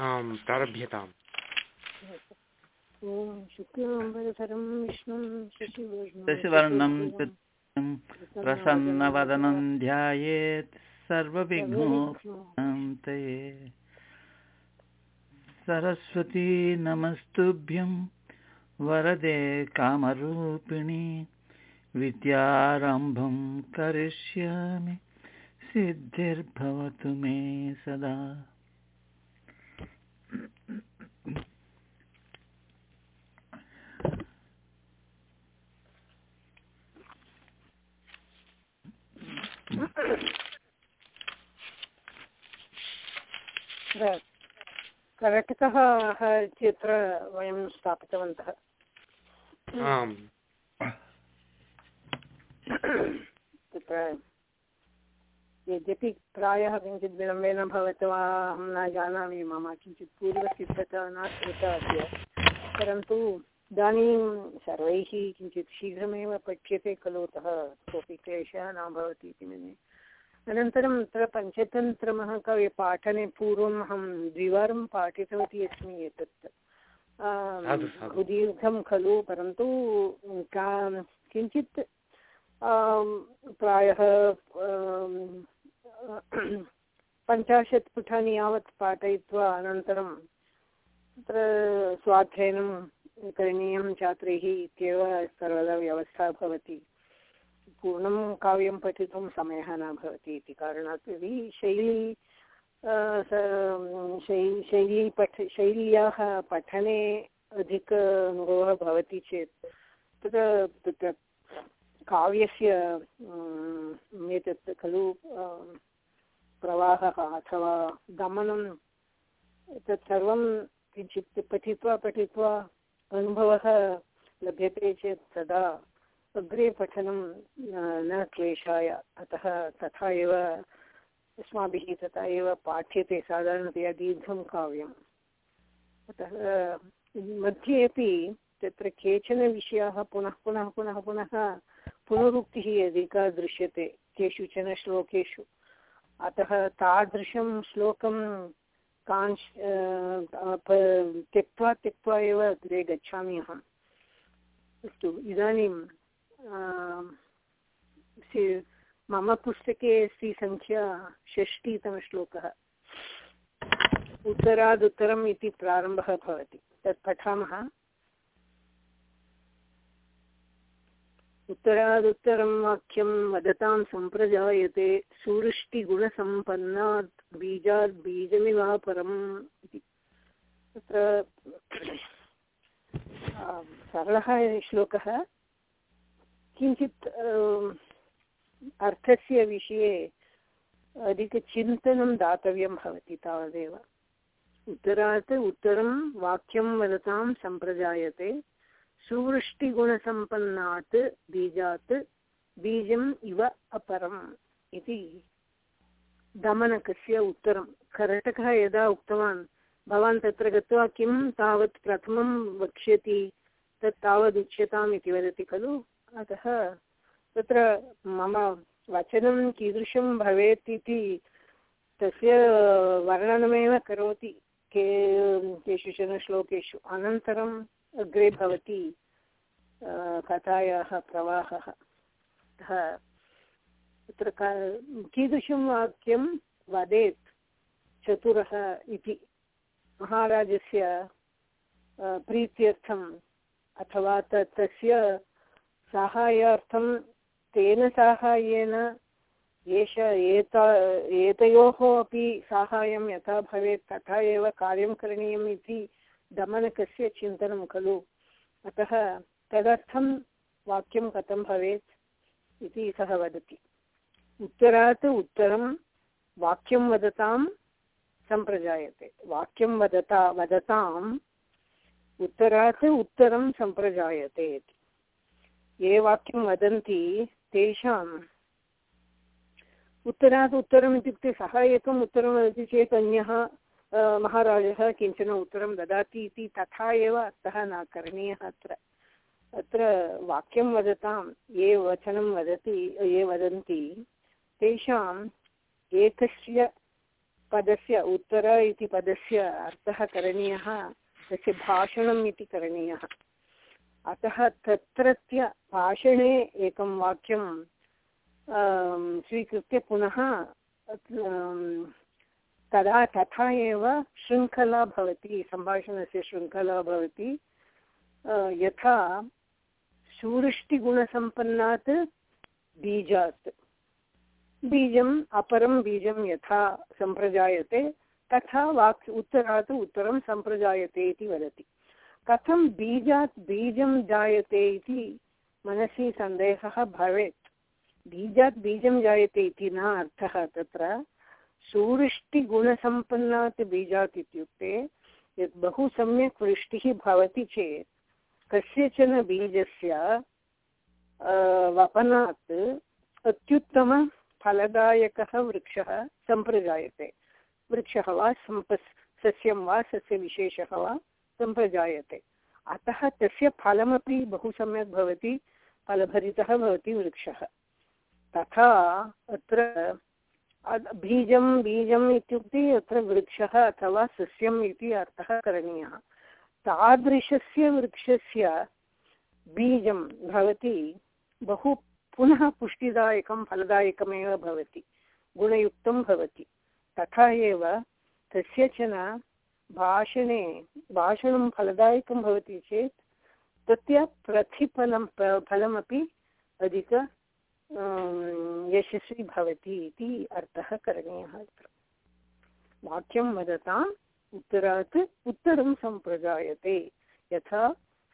आम् प्रारभ्यताम्। शशिवर्णं प्रसन्नवदनं ध्यायेत् सर्वविघ्नोपन्ते सरस्वती नमस्तुभ्यं वरदे कामरूपिणी विद्यारम्भं करिष्यामि सिद्धिर्भवतु मे सदा। करटकः चित्र वयं स्थापितवन्तः। आम्। तत्र यद्यपि प्रायः किञ्चित् विलम्बेन भवति वा अहं न जानामि मम किञ्चित् पूर्वसिद्धता न कृता अद्य। परन्तु इदानीं सर्वैः किञ्चित् शीघ्रमेव पठ्यते खलु अतः कोऽपि क्लेशः न भवति इति मन्ये। अनन्तरं तत्र पञ्चतन्त्रमहाकाव्यपाठने पूर्वम् अहं द्विवारं पाठितवती अस्मि एतत्। दीर्घं खलु परन्तु का किञ्चित् प्रायः पञ्चाशत् पुटानि यावत् पाठयित्वा अनन्तरं तत्र स्वाध्ययनं करणीयं छात्रैः इत्येव सर्वदा व्यवस्था भवति। पूर्णं काव्यं पठितुं समयः न भवति इति कारणात् यदि शैली शैली पठ, शैल्याः पठने अधिक भवति चेत् तत्र तत्र काव्यस्य एतत् खलु प्रवाहः अथवा गमनं तत् सर्वं किञ्चित् पठित्वा पठित्वा अनुभवः लभ्यते चेत् तदा अग्रे पठनं, न क्लेशाय। अतः तथा एव, अस्माभिः तथा एव पाठ्यते साधारणतया दीर्घं काव्यम्। अतः, मध्ये अपि तत्र केचन विषयाः पुनः पुनः पुनः पुनः पुनरुक्तिः अधिका दृश्यते, केषुचन श्लोकेषु। अतः तादृशं श्लोकं कांश् त्यक्त्वा त्यक्त्वा एव अग्रे गच्छामि अहम्। अस्तु इदानीं मम पुस्तके अस्ति सङ्ख्या षष्टितमश्लोकः उत्तरादुत्तरम् इति प्रारम्भः भवति। तत् पठामः। उत्तरादुत्तरं वाक्यं वदतां सम्प्रजायते, सुवृष्टिगुणसम्पन्नात् बीजात् बीजमिवापरम् इति। तत्र सरलः श्लोकः। किञ्चित् अर्थस्य विषये अधिकचिन्तनं दातव्यं भवति तावदेव। उत्तरात् उत्तरं वाक्यं वदतां सम्प्रजायते। सुवृष्टिगुणसम्पन्नात् बीजात् बीजम् इव अपरम् इति दमनकस्य उत्तरं। करटकः यदा उक्तवान्, भवान् तत्र गत्वा किं तावत् प्रथमं वक्ष्यति, तत् तावदुच्यताम् इति वदति खलु? अतः तत्र मम वचनं कीदृशं भवेत् इति तस्य वर्णनमेव करोति के, केषुचन श्लोकेषु। अनन्तरम् अग्रे भवति कथायाः प्रवाहः। अतः तत्र कीदृशं वाक्यं वदेत् चतुरः इति। महाराजस्य प्रीत्यर्थम् अथवा तत् तस्य साहाय्यार्थं तेन साहाय्येन एष एता एतयोः अपि साहाय्यं यथा भवेत् तथा एव कार्यं करणीयम् इति दमनकस्य चिन्तनं खलु। अतः तदर्थं वाक्यं कथं भवेत् इति सः वदति। उत्तरात् उत्तरं वाक्यं वदतां सम्प्रजायते। वाक्यं वदता, वदताम् उत्तरात् उत्तरं सम्प्रजायते इति। ये वाक्यं वदन्ति तेषाम्। उत्तरात् उत्तरम् इत्युक्ते सः एकम् उत्तरं वदति चेत् अन्यः महाराजः किंचन उत्तरं ददाति इति तथा एव अर्थः न करणीयः अत्र। अत्र वाक्यं वदतां ये वचनं वदति, ये वदन्ति, तेषाम् एकस्य पदस्य उत्तर इति पदस्य अर्थः करणीयः, तस्य भाषणम् इति करणीयः। अतः तत्रत्य भाषणे एकं वाक्यं स्वीकृत्य पुनः तदा तथा एव शृङ्खला भवति, सम्भाषणस्य शृङ्खला भवति। यथा सुवृष्टिगुणसम्पन्नात् बीजात्। बीजम् अपरं बीजं यथा सम्प्रजायते, तथा वाक् उत्तरात् उत्तरं सम्प्रजायते इति वदति। कथं बीजात् बीजं जायते इति मनसि सन्देहः भवेत्। बीजात् बीजं जायते इति न अर्थः तत्र। सुवृष्टिगुणसम्पन्नात् बीजात् इत्युक्ते यत् बहु सम्यक् वृष्टिः भवति चेत् कस्यचन बीजस्य वपनात् अत्युत्तमफलदायकः वृक्षः सम्प्रजायते। वृक्षः वा सम्प सस्यं वा, सस्यविशेषः वा सम्प्रजायते अतः तस्य फलमपि बहु सम्यक् भवति, फलभरितः भवति वृक्षः। तथा अत्र बीजं, बीजम् इत्युक्ते अत्र वृक्षः अथवा सस्यम् इति अर्थः करणीयः। तादृशस्य वृक्षस्य बीजं भवति बहु पुनः पुष्टिदायकं, फलदायकमेव भवति, गुणयुक्तं भवति। तथा एव कस्यचन भाषणे, भाषणं फलदायकं भवति चेत् तस्य प्रतिफलं फलमपि अधिक यशस्वी भवति इति अर्थः करणीयः अत्र। वाक्यं वदताम् उत्तरात् उत्तरं सम्प्रजायते, यथा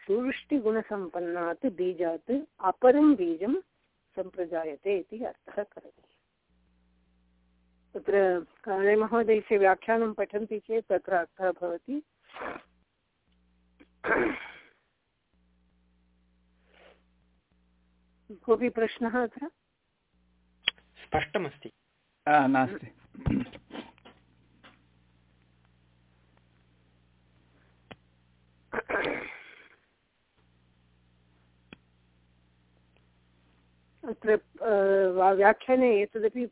सुवृष्टिगुणसम्पन्नात् बीजात् अपरं बीजं सम्प्रजायते इति अर्थः करणीयः। तत्र काळेमहोदयस्य व्याख्यानं पठन्ति चेत् तत्र अर्थः भवति। कोऽपि प्रश्नः अत्र? स्पष्टमस्ति। नास्ति। अत्र व्याख्याने एतदपि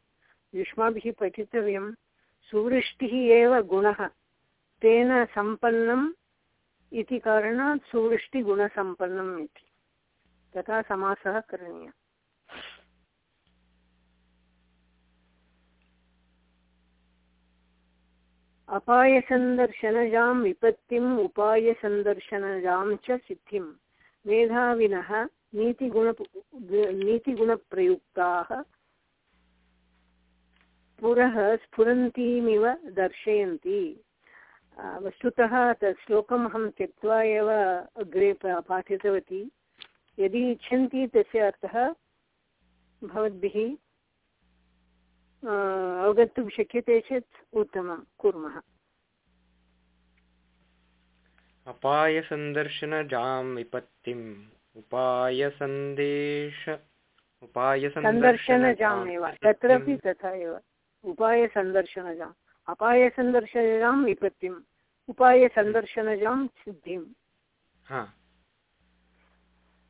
युष्माभिः पठितव्यं सुवृष्टिः एव गुणः। तेन सम्पन्नम् इति कारणात् सुवृष्टिगुणसम्पन्नम् इति। तथा समासः करणीयः। अपायसन्दर्शनजां विपत्तिम्, उपायसन्दर्शनजां च सिद्धिं मेधाविनः नीतिगुण नीतिगुणप्रयुक्ताः पुरः स्फुरन्तीमिव दर्शयन्ति। वस्तुतः तत् श्लोकम् अहं त्यक्त्वा एव अग्रे पाठितवती। यदि इच्छन्ति तस्य अर्थः भवद्भिः अवगन्तुं शक्यते चेत् उत्तमं कुर्मः। अपायसन्दर्शनजां विपत्तिम् उपायसन्देश सन्दर्शनजामेव तत्रापि तथा एव। उपायसन्दर्शनजाम् अपायसन्दर्शनजां विपत्तिम्। उपायसन्दर्शनजां सिद्धिम्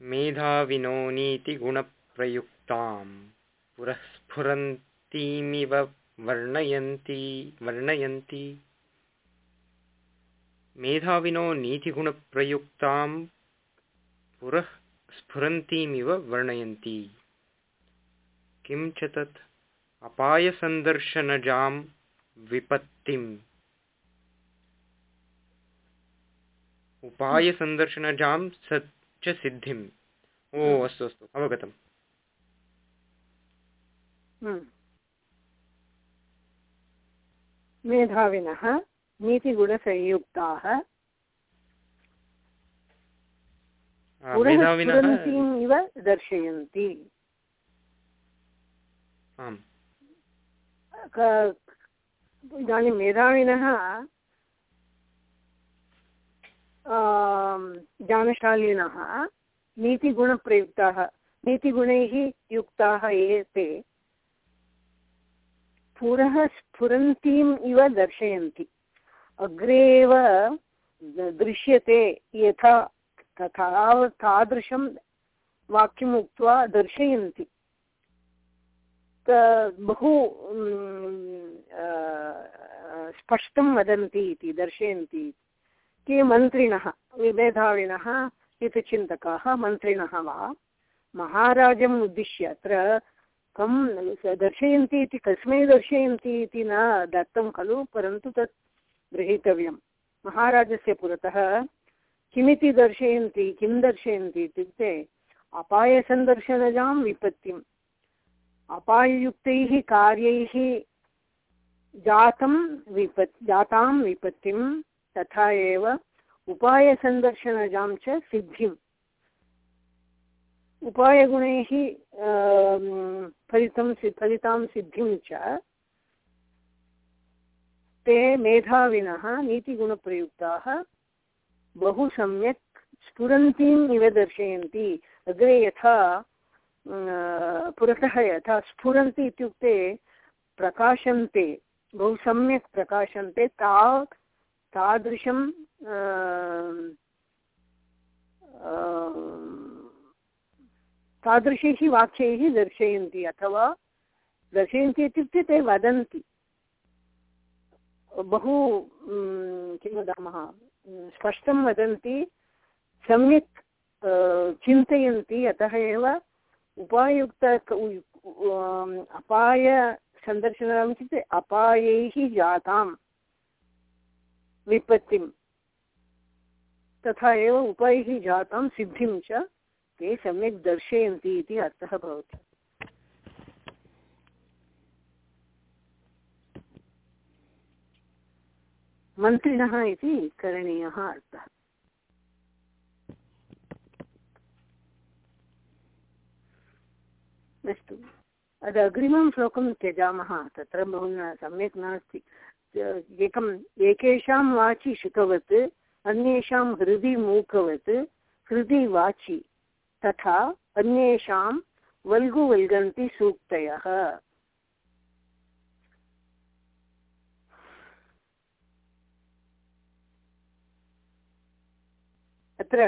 मेधाविनो नीतिगुणप्रयुक्तां पुरस्फुरन्तीमिव वर्णयन्ति वर्णयन्ति। मेधाविनो नीतिगुणप्रयुक्तां पुरः स्फुरन्तीमिव वर्णयन्ति। किं च तत्? अपायसन्दर्शनजां विपत्तिम्। उपायसन्दर्शनजां स च सिद्धिम्। ओ हम्म। अस्तु अस्तु अवगतम्। हम्म। मेधाविनः नीतिगुणसंयुक्ताः। दर्शयन्ति। इदानीं मेधाविनः जानशालिनः नीतिगुणप्रयुक्ताः, नीतिगुणैः युक्ताः ये ते, पुरः स्फुरन्तीम् इव दर्शयन्ति। अग्रे एव दृश्यते यथा, तथा, तादृशं वाक्यम् उक्त्वा दर्शयन्ति। बहु स्पष्टं वदन्ति इति, दर्शयन्ति के मन्त्रिणः मेधाविनः हितचिन्तकाः मन्त्रिणः वा? महाराजम् उद्दिश्य अत्र कं दर्शयन्ति इति, कस्मै दर्शयन्ति इति न दत्तं खलु, परन्तु तत् गृहीतव्यं महाराजस्य पुरतः किमिति दर्शयन्ति, किं दर्शयन्ति इत्युक्ते, अपायसन्दर्शनजां विपत्तिम्। अपाययुक्तैः कार्यैः जातं विपत्, जातां विपत्तिं तथा एव उपायसन्दर्शनजां च सिद्धिम् उपायगुणैः फलितं फलितां सिद्धिं च ते मेधाविनः, नीतिगुणप्रयुक्ताः, बहु सम्यक् स्फुरन्तीम् इव दर्शयन्ति अग्रे यथा पुरतः यथा स्फुरन्ति इत्युक्ते प्रकाशन्ते, बहु सम्यक् प्रकाशन्ते, ता, तादृशं तादृशैः वाक्यैः दर्शयन्ति अथवा दर्शयन्ति इत्युक्ते ते वदन्ति। बहु किं वदामः, स्पष्टं वदन्ति, सम्यक् चिन्तयन्ति, अतः एव उपायुक्त अपायसन्दर्शनम् इत्युक्ते अपायैः जातां विपत्तिं तथा एव उपैः जातां सिद्धिं च ते सम्यक् दर्शयन्ति इति अर्थः भवति। मन्त्रिणः इति करणीयः अर्थः। अस्तु अद् अग्रिमं श्लोकं त्यजामः तत्र बहु न सम्यक् नास्ति। एकम् एकेषां वाचि शुकवत् अन्येषां हृदि मूकवत् हृदि वाचि तथा अन्येषां वल्गु वल्गन्ति सूक्तयः। अत्र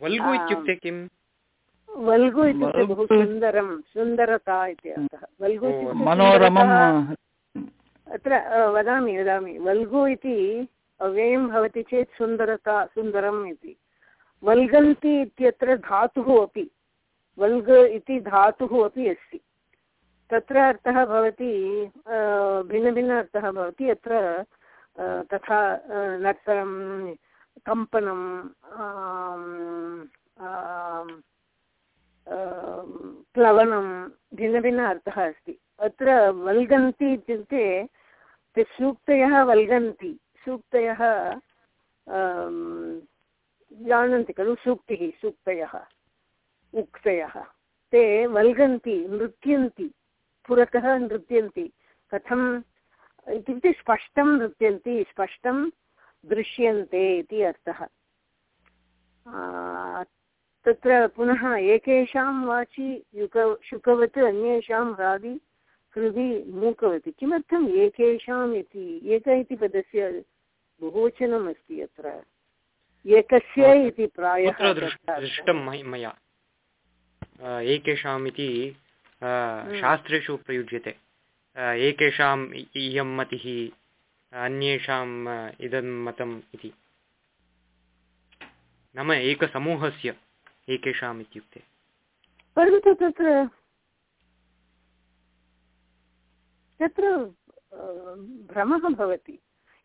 वल्गु इत्युक्ते किम्? वल्गु इत्युक्ते बहु सुन्दरं सुन्दरता इति अर्थः। वल्गु सुन्दरता- अत्र वदामि वदामि। वल्गु इति अव्ययं भवति चेत् सुन्दरता सुन्दरम् इति। वल्गन्ति इत्यत्र धातुः अपि वल्ग इति धातुः अपि अस्ति। तत्र अर्थः भवति भिन्नभिन्न अर्थः भवति। अत्र तथा नर्तनं कम्पनं प्लवनं भिन्नभिन्न अर्थः अस्ति। अत्र वल्गन्ति इत्युक्ते ते सूक्तयः वल्गन्ति। सूक्तयः जानन्ति खलु सूक्तिः, सूक्तयः, उक्तयः। ते वल्गन्ति, नृत्यन्ति, पुरतः नृत्यन्ति। कथम्? इत्युक्ते स्पष्टं नृत्यन्ति, स्पष्टं दृश्यन्ते इति अर्थः। तत्र पुनः एकेषां वाचि युक शुकवत् अन्येषां हृदि हृदि मूकवति। किमर्थम् एकेषाम् इति? एक इति पदस्य बहुवचनम् अस्ति अत्र। एकस्य इति प्रायः दृष्टं मया एकेषाम् इति शास्त्रेषु प्रयुज्यते। एकेषाम् इयं मतिः अन्येषाम् इदं मतम् इति। नाम एकसमूहस्य एकेषाम् इत्युक्ते। परन्तु तत्र तत्र भ्रमः भवति।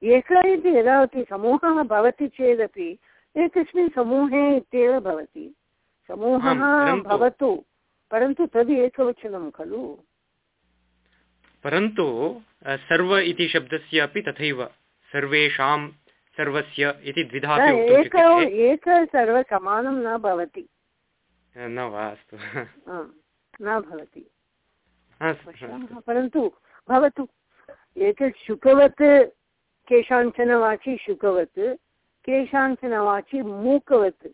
एक इति यदावति समूहः भवति चेदपि एकस्मिन् समूहे इत्येव भवति। समूहः भवतु परन्तु तद् एकवचनं खलु? परन्तु सर्व इति शब्दस्य अपि तथैव सर्वेषां सर्वस्य इति द्विधा एक एक सर्वसमानं न भवति। न वा अस्तु न भवति। परन्तु भवतु एतत् शुकवत् केषाञ्चन वाचि शुकवत् केषाञ्चन वाचि मूकवत्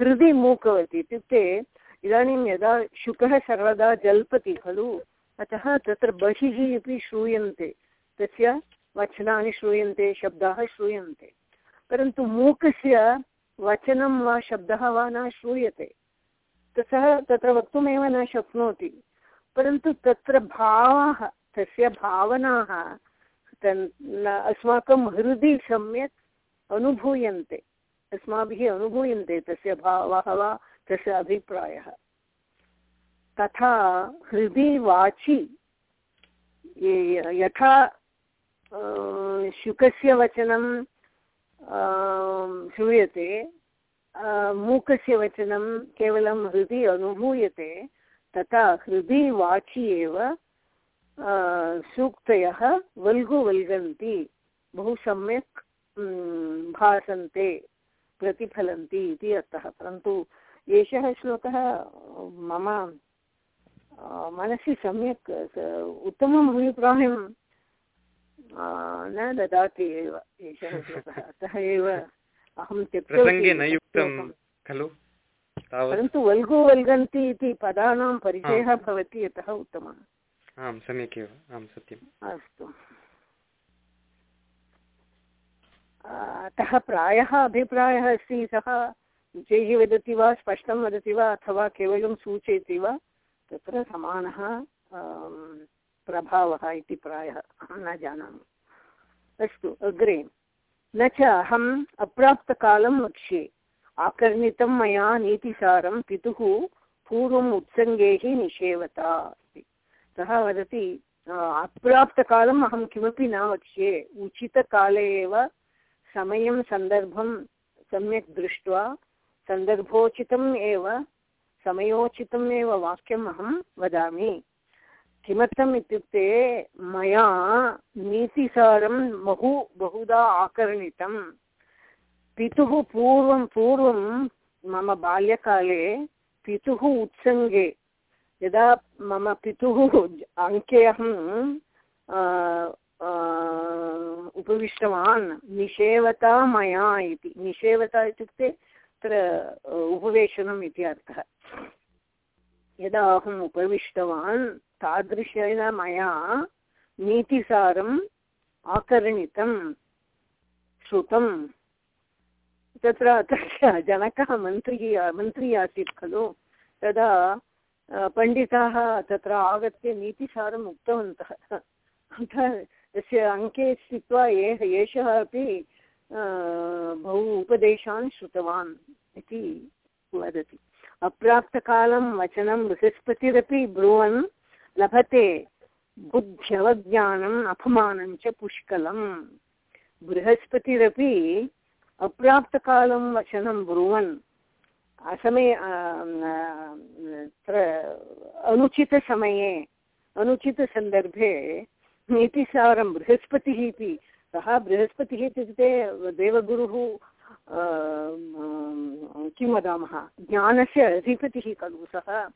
हृदि मूकवत् इत्युक्ते इदानीं यदा शुकः सर्वदा जल्पति खलु अतः तत्र बहिः अपि श्रूयन्ते तस्य वचनानि श्रूयन्ते शब्दाः श्रूयन्ते। परन्तु मूकस्य वचनं वा शब्दः वा न श्रूयते। सः तत्र वक्तुमेव न शक्नोति। परन्तु तत्र भावः, तस्य भावनाः अस्माकं हृदि सम्यक् अनुभूयन्ते। अस्माभिः अनुभूयन्ते तस्य भावः वा तस्य अभिप्रायः। तथा हृदि वाचि यथा शुकस्य वचनं श्रूयते मूकस्य वचनं केवलं हृदि अनुभूयते तथा हृदि वाचि एव सूक्तयः वल्गु वल्गन्ति बहु सम्यक् भासन्ते प्रतिफलन्ति इति अर्थः परन्तु एषः श्लोकः मम मनसि सम्यक् उत्तमम् अभिप्रायं न ददाति एव एषः श्लोकः अतः एव अहं त्यक्तवती। खलु? परन्तु वल्गु वल्गन्ति इति पदानां परिचयः भवति यतः उत्तमः। आं सम्यक् एव आं सत्यम्। अस्तु। अतः प्रायः अभिप्रायः अस्ति सः उच्चैः वदति वा स्पष्टं वदति वा अथवा केवलं सूचयति वा तत्र समानः प्रभावः इति प्रायः अहं न जानामि। अस्तु अग्रे। न च अहम् अप्राप्तकालं वक्ष्ये। आकर्णितं मया नीतिसारं पितुः पूर्वम् उत्सङ्गैः निषेवता इति सः वदति अप्राप्तकालम् अहं किमपि न वक्ष्ये। उचितकाले एव समयं सन्दर्भं सम्यक् दृष्ट्वा सन्दर्भोचितम् एव, समयोचितम् एव वाक्यम् अहं वदामि। किमर्थम् इत्युक्ते मया नीतिसारं बहु बहुधा आकर्णितं पितुः पूर्वं पूर्वं मम बाल्यकाले पितुः उत्सङ्गे, यदा मम पितुः अङ्के अहं उपविष्टवान्, निषेवता मया इति। निषेवता इत्युक्ते तत्र उपवेशनम् इति अर्थः। यदा अहम् उपविष्टवान्, तादृशेन मया नीतिसारम् आकर्णितं श्रुतं तत्र तस्य जनकः मन्त्री मन्त्री आसीत् खलु। तदा पण्डिताः तत्र आगत्य नीतिसारम् उक्तवन्तः। अतः तस्य अङ्के स्थित्वा एः एषः अपि बहु उपदेशान् श्रुतवान् इति वदति। अप्राप्तकालं वचनं बृहस्पतिरपि ब्रुवन् लभते बुद्ध्यवज्ञानम् अपमानं च पुष्कलम्। बृहस्पतिरपि अप्राप्तकालं वचनं ब्रुवन्। असमये अनुचितसमये, अनुचितसन्दर्भे नीतिसारं बृहस्पतिः इति। सः बृहस्पतिः इत्युक्ते देवगुरुः किं वदामः ज्ञानस्य अधिपतिः खलु सः।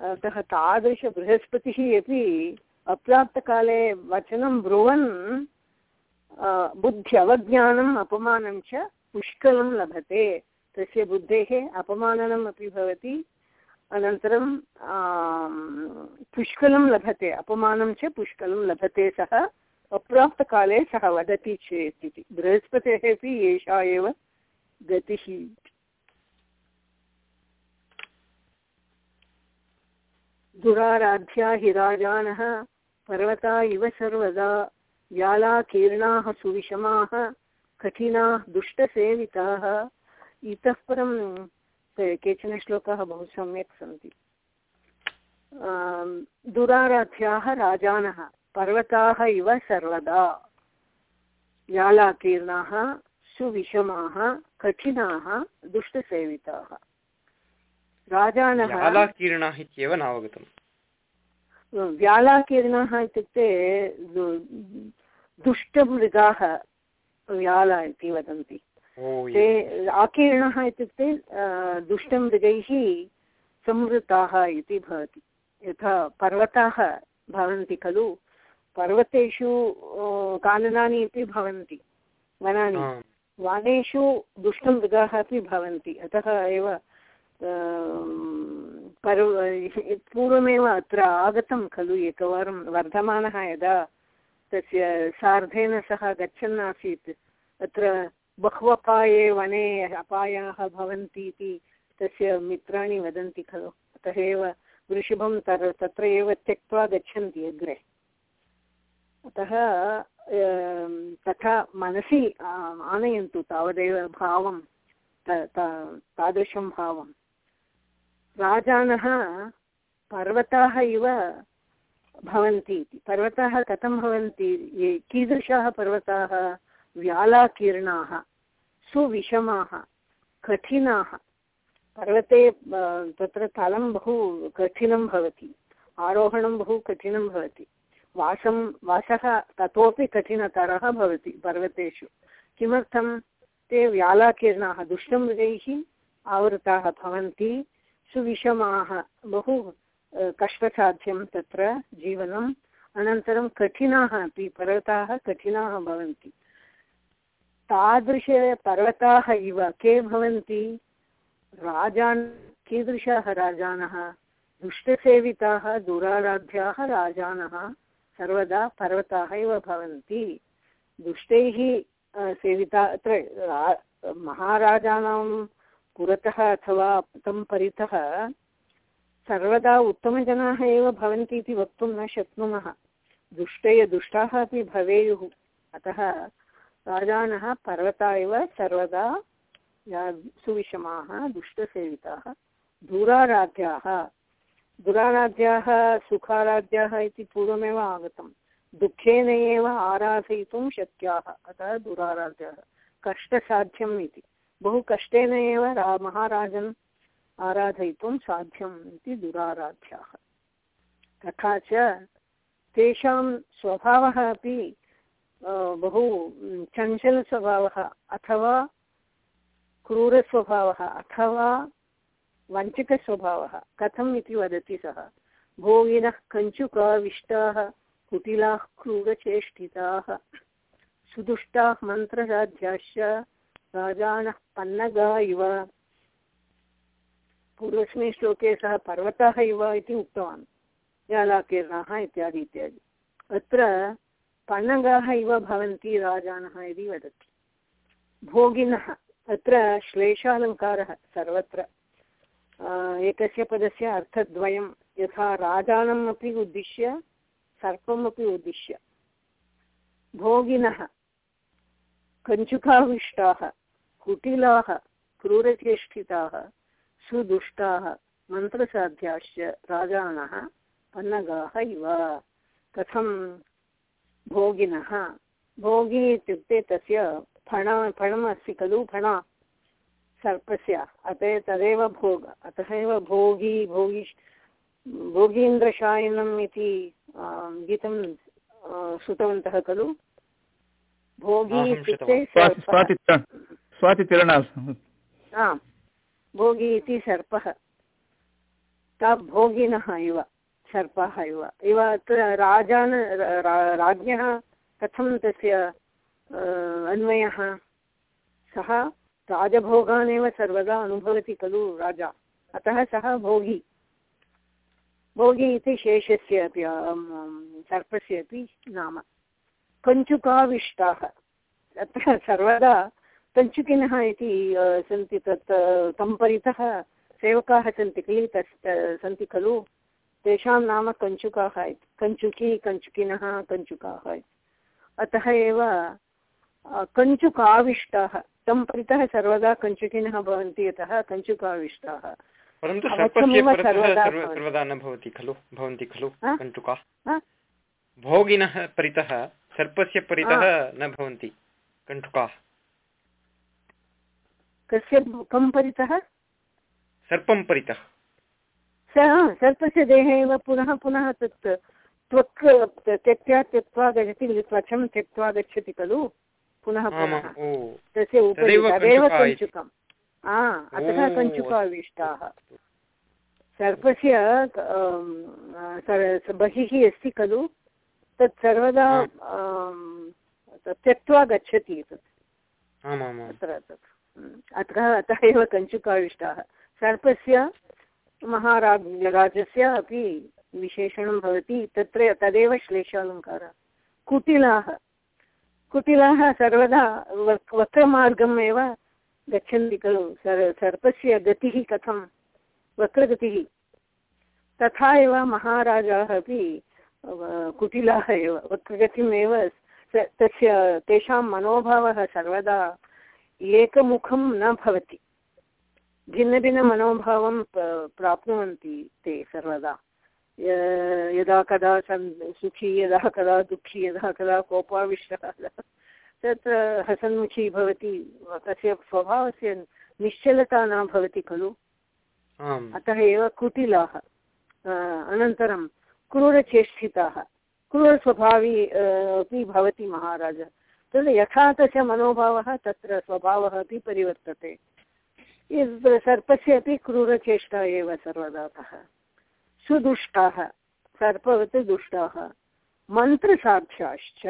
अतः तादृशबृहस्पतिः अपि अप्राप्तकाले वचनं ब्रुवन् अ, बुद्ध्यवज्ञानम् अपमानं च पुष्कलं लभते। तस्य बुद्धेः अपमाननम् अपि भवति। अनन्तरं पुष्कलं लभते। अपमानं च पुष्कलं लभते सः। अप्राप्तकाले सः वदति चेत् इति बृहस्पतेः अपि एषा एव गतिः। दुराराध्या हि राजानः, पर्वता इव सर्वदा व्यालाकीर्णाः सुविषमाः, कठिनाः दुष्टसेविताः। इतः परं केचन श्लोकाः बहु सम्यक् सन्ति। दुराराध्याः राजानः। पर्वताः इव सर्वदा। व्यालाकीर्णाः सुविषमाः कठिनाः दुष्टसेविताः। राजानः व्यालाकीर्णाः इत्येव नावगतम्। व्यालाकीर्णाः इत्युक्ते दुष्टमृगाः व्याला इति वदन्ति। ते आकीर्णः इत्युक्ते दुष्टमृगैः संवृताः इति भवति। यथा पर्वताः भवन्ति खलु पर्वतेषु काननानि अपि भवन्ति वनानि। वनेषु दुष्टमृगाः अपि भवन्ति। अतः एव पर्व पूर्वमेव अत्र आगतं खलु एकवारं वर्धमानः यदा तस्य सार्धेन सह गच्छन् आसीत् अत्र बह्वपाये वने अपायाः भवन्ति इति तस्य मित्राणि वदन्ति खलु। अतः एव वृषभं तर तत्र एव त्यक्त्वा गच्छन्ति अग्रे। अतः तथा मनसि आनयन्तु तावदेव भावं तादृशं भावं। राजानः पर्वताः इव भवन्ति इति। पर्वताः कथं भवन्ति? कीदृशाः पर्वताः? व्यालाकीर्णाः, सुविषमाः, कठिनाः। पर्वते तत्र तलं बहु कठिनं भवति, आरोहणं बहु कठिनं भवति। वासं, वासः ततोपि कठिनतरः भवति, पर्वतेषु। किमर्थं? ते व्यालाकीर्णाः दुष्टमृगैः आवृताः भवन्ति। सुविषमाः, बहु कष्टसाध्यं तत्र जीवनम्। अनन्तरं कठिनाः अपि, पर्वताः कठिनाः भवन्ति। तादृशपर्वताः इव के भवन्ति? राजान्, कीदृशाः राजानः? दुष्टसेविताः, दुराराध्याः राजानः। सर्वदा पर्वताः इव भवन्ति। दुष्टैः सेविता, अत्र महाराजानां पुरतः अथवा तं परितः सर्वदा उत्तमजनाः एव भवन्ति इति वक्तुं न शक्नुमः। दुष्टय दुष्टाः अपि भवेयुः। अतः राजानः पर्वता इव सर्वदा सुविषमाः, दुष्टसेविताः, दुराराध्याः। दुराराध्याः, सुखाराध्याः इति पूर्वमेव आगतं दुःखेन एव आराधयितुं शक्याः, अतः दुराराध्याः। कष्टसाध्यम् इति। बहु कष्टेन एव रा, महाराजन् आराधयितुं साध्यम् इति दुराराध्याः। तथा च तेषां स्वभावः अपि बहु चञ्चलस्वभावः अथवा क्रूरस्वभावः अथवा वञ्चकस्वभावः कथम् इति वदति सः। भोगिनः कञ्चुकाविष्टाः, कुटिलाः क्रूरचेष्टिताः, सुदुष्टाः मन्त्रराध्याश्च राजानः पन्नगा इव। पूर्वस्मिन् श्लोके सः पर्वतः इव इति उक्तवान्। जालाकीर्णाः इत्यादि इत्यादि। अत्र पन्नगाः इव भवन्ति राजानः इति वदति। भोगिनः, अत्र श्लेषालङ्कारः सर्वत्र। एकस्य पदस्य अर्थद्वयं यथा राजानम् अपि उद्दिश्य सर्पमपि उद्दिश्य। भोगिनः, कञ्चुकाविष्टाः, कुटिलाः क्रूरचेष्टिताः सुदुष्टाः, मन्त्रसाध्याश्च राजानः, पन्नगाः इव। कथं भोगिनः। भोगी इत्युक्ते तस्य फण, फणमस्ति खलु फण। सर्पस्य अतः तदेव भोग अतः एव भोगी भोगी भोगीन्द्रशायनम् इति गीतं श्रुतवन्तः खलु? भोगी इत्युक्ते आम् भोगी इति सर्पः। ता भोगिनः इव सर्पाः इव। इव अत्र राजान राज्ञः कथं तस्य अन्वयः? सः राजभोगानेव सर्वदा अनुभवति खलु राजा। अतः सः भोगी। भोगी इति शेषस्य अपि अम्, अम्, सर्पस्य अपि नाम। कञ्चुकाविष्टाः। अत्र सर्वदा कञ्चुकिनः इति अ, सन्ति तत् तं परितः सेवकाः सन्ति खलु तस् सन्ति खलु। तेषां नाम कञ्चुकाः इति। कञ्चुकी कञ्चुकिनः कञ्चुकाः इति। अतः एव कञ्चुकाविष्टाः। तं परितः सर्वदा कञ्चुकिनः भवन्ति यतः कञ्चुकाविष्टाः। परन्तु अवश्यमेव सर्पस्य परितः सर्वदा न भवति खलु? भवन्ति खलु हा? भोगिनः परितः सर्पस्य परितः न भवन्ति कण्टुकाः कस्य कं परितः? सर्पं परितः। स सर्पस्य देहे एव पुनः पुनः तत् त्वक् त्यक्त्वा त्यक्त्वा गच्छति त्वचं त्यक्त्वा गच्छति खलु? पुनः पुनः। तस्य उपरि तदेव। कञ्चुकम्। अतः कञ्चुकाविष्टाः सर्पस्य स- बहिः अस्ति खलु? तत् सर्वदा त्यक्त्वा गच्छति तत् अत्र हम्म, अतः अतः एव कञ्चुकाविष्टाः सर्पस्य महाराज राजस्य अपि विशेषणं भवति। तत्र तदेव श्लेषालङ्कारः। कुटिलाः। कुटिलाः सर्वदा वक् वक्रमार्गम् एव गच्छन्ति खलु। सर् सर्पस्य गतिः कथं वक्रगतिः। तथा एव महाराजाः अपि कुटिलाः एव, वक्रगतिमेव तस्य तेषां मनोभावः सर्वदा एकमुखं न भवति। भिन्नभिन्नमनोभावं प्राप्नुवन्ति ते सर्वदा। यदा कदा सन् सुखी यदा कदा दुःखी यदा कदा कोपाविष्टः तत्र हसन्मुखी भवति तस्य स्वभावस्य निश्चलता न भवति खलु अतः एव कुटिलाः अनन्तरं क्रूरचेष्टिताः क्रूरस्वभावी अपि भवति महाराज तद् यथा तस्य मनोभावः तत्र स्वभावः अपि परिवर्तते सर्पस्य अपि क्रूरचेष्टा एव सर्वदातः सुदुष्टाः सर्पवत् दुष्टाः। मन्त्रसाध्याश्च।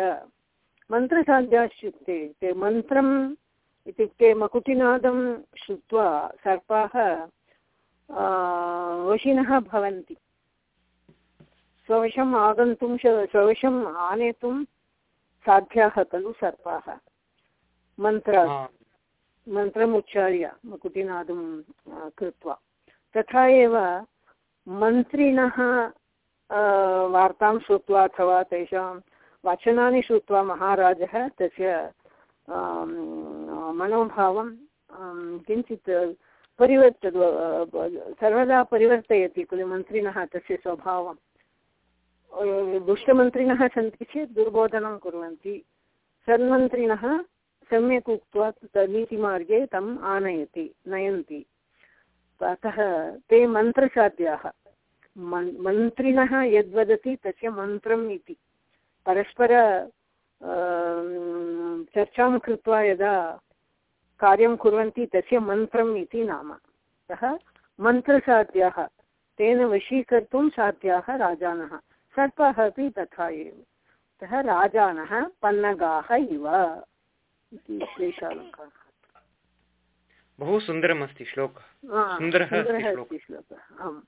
मन्त्रसाध्याश्चित्ते ते मन्त्रम् इत्युक्ते मकुटिनादं श्रुत्वा सर्पाः वशिनः भवन्ति। स्ववशम् आगन्तुं स्ववशम् आनेतुं साध्याः खलु सर्पाः। मन्त्र आम् मन्त्रम् उच्चार्य मकुटिनादं कृत्वा। तथा एव मन्त्रिणः वार्तां श्रुत्वा अथवा तेषां वचनानि श्रुत्वा महाराजः तस्य मनोभावं किञ्चित् परिवर्त सर्वदा परिवर्तयति खलु मन्त्रिणः तस्य स्वभावं। दुष्टमन्त्रिणः सन्ति चेत् दुर्बोधनं कुर्वन्ति। सन्मन्त्रिणः सम्यक् उक्त्वा नीतिमार्गे तम् आनयति, नयन्ति। अतः ते मन्त्रसाध्याः मन्, मन्त्रिणः यद्वदति तस्य मन्त्रम् इति। परस्पर चर्चां कृत्वा यदा कार्यं कुर्वन्ति तस्य मन्त्रम् इति नाम। अतः मन्त्रसाध्याः तेन वशीकर्तुं साध्याः राजानः। सर्पाः अपि तथा एव। अतः राजानः पन्नगाः इव। इति क्लेशालङ्कारः बहु सुन्दरमस्ति श्लोकः। सुन्दरः अस्ति सुन्दरः श्लोकः। श्लोकः आम्।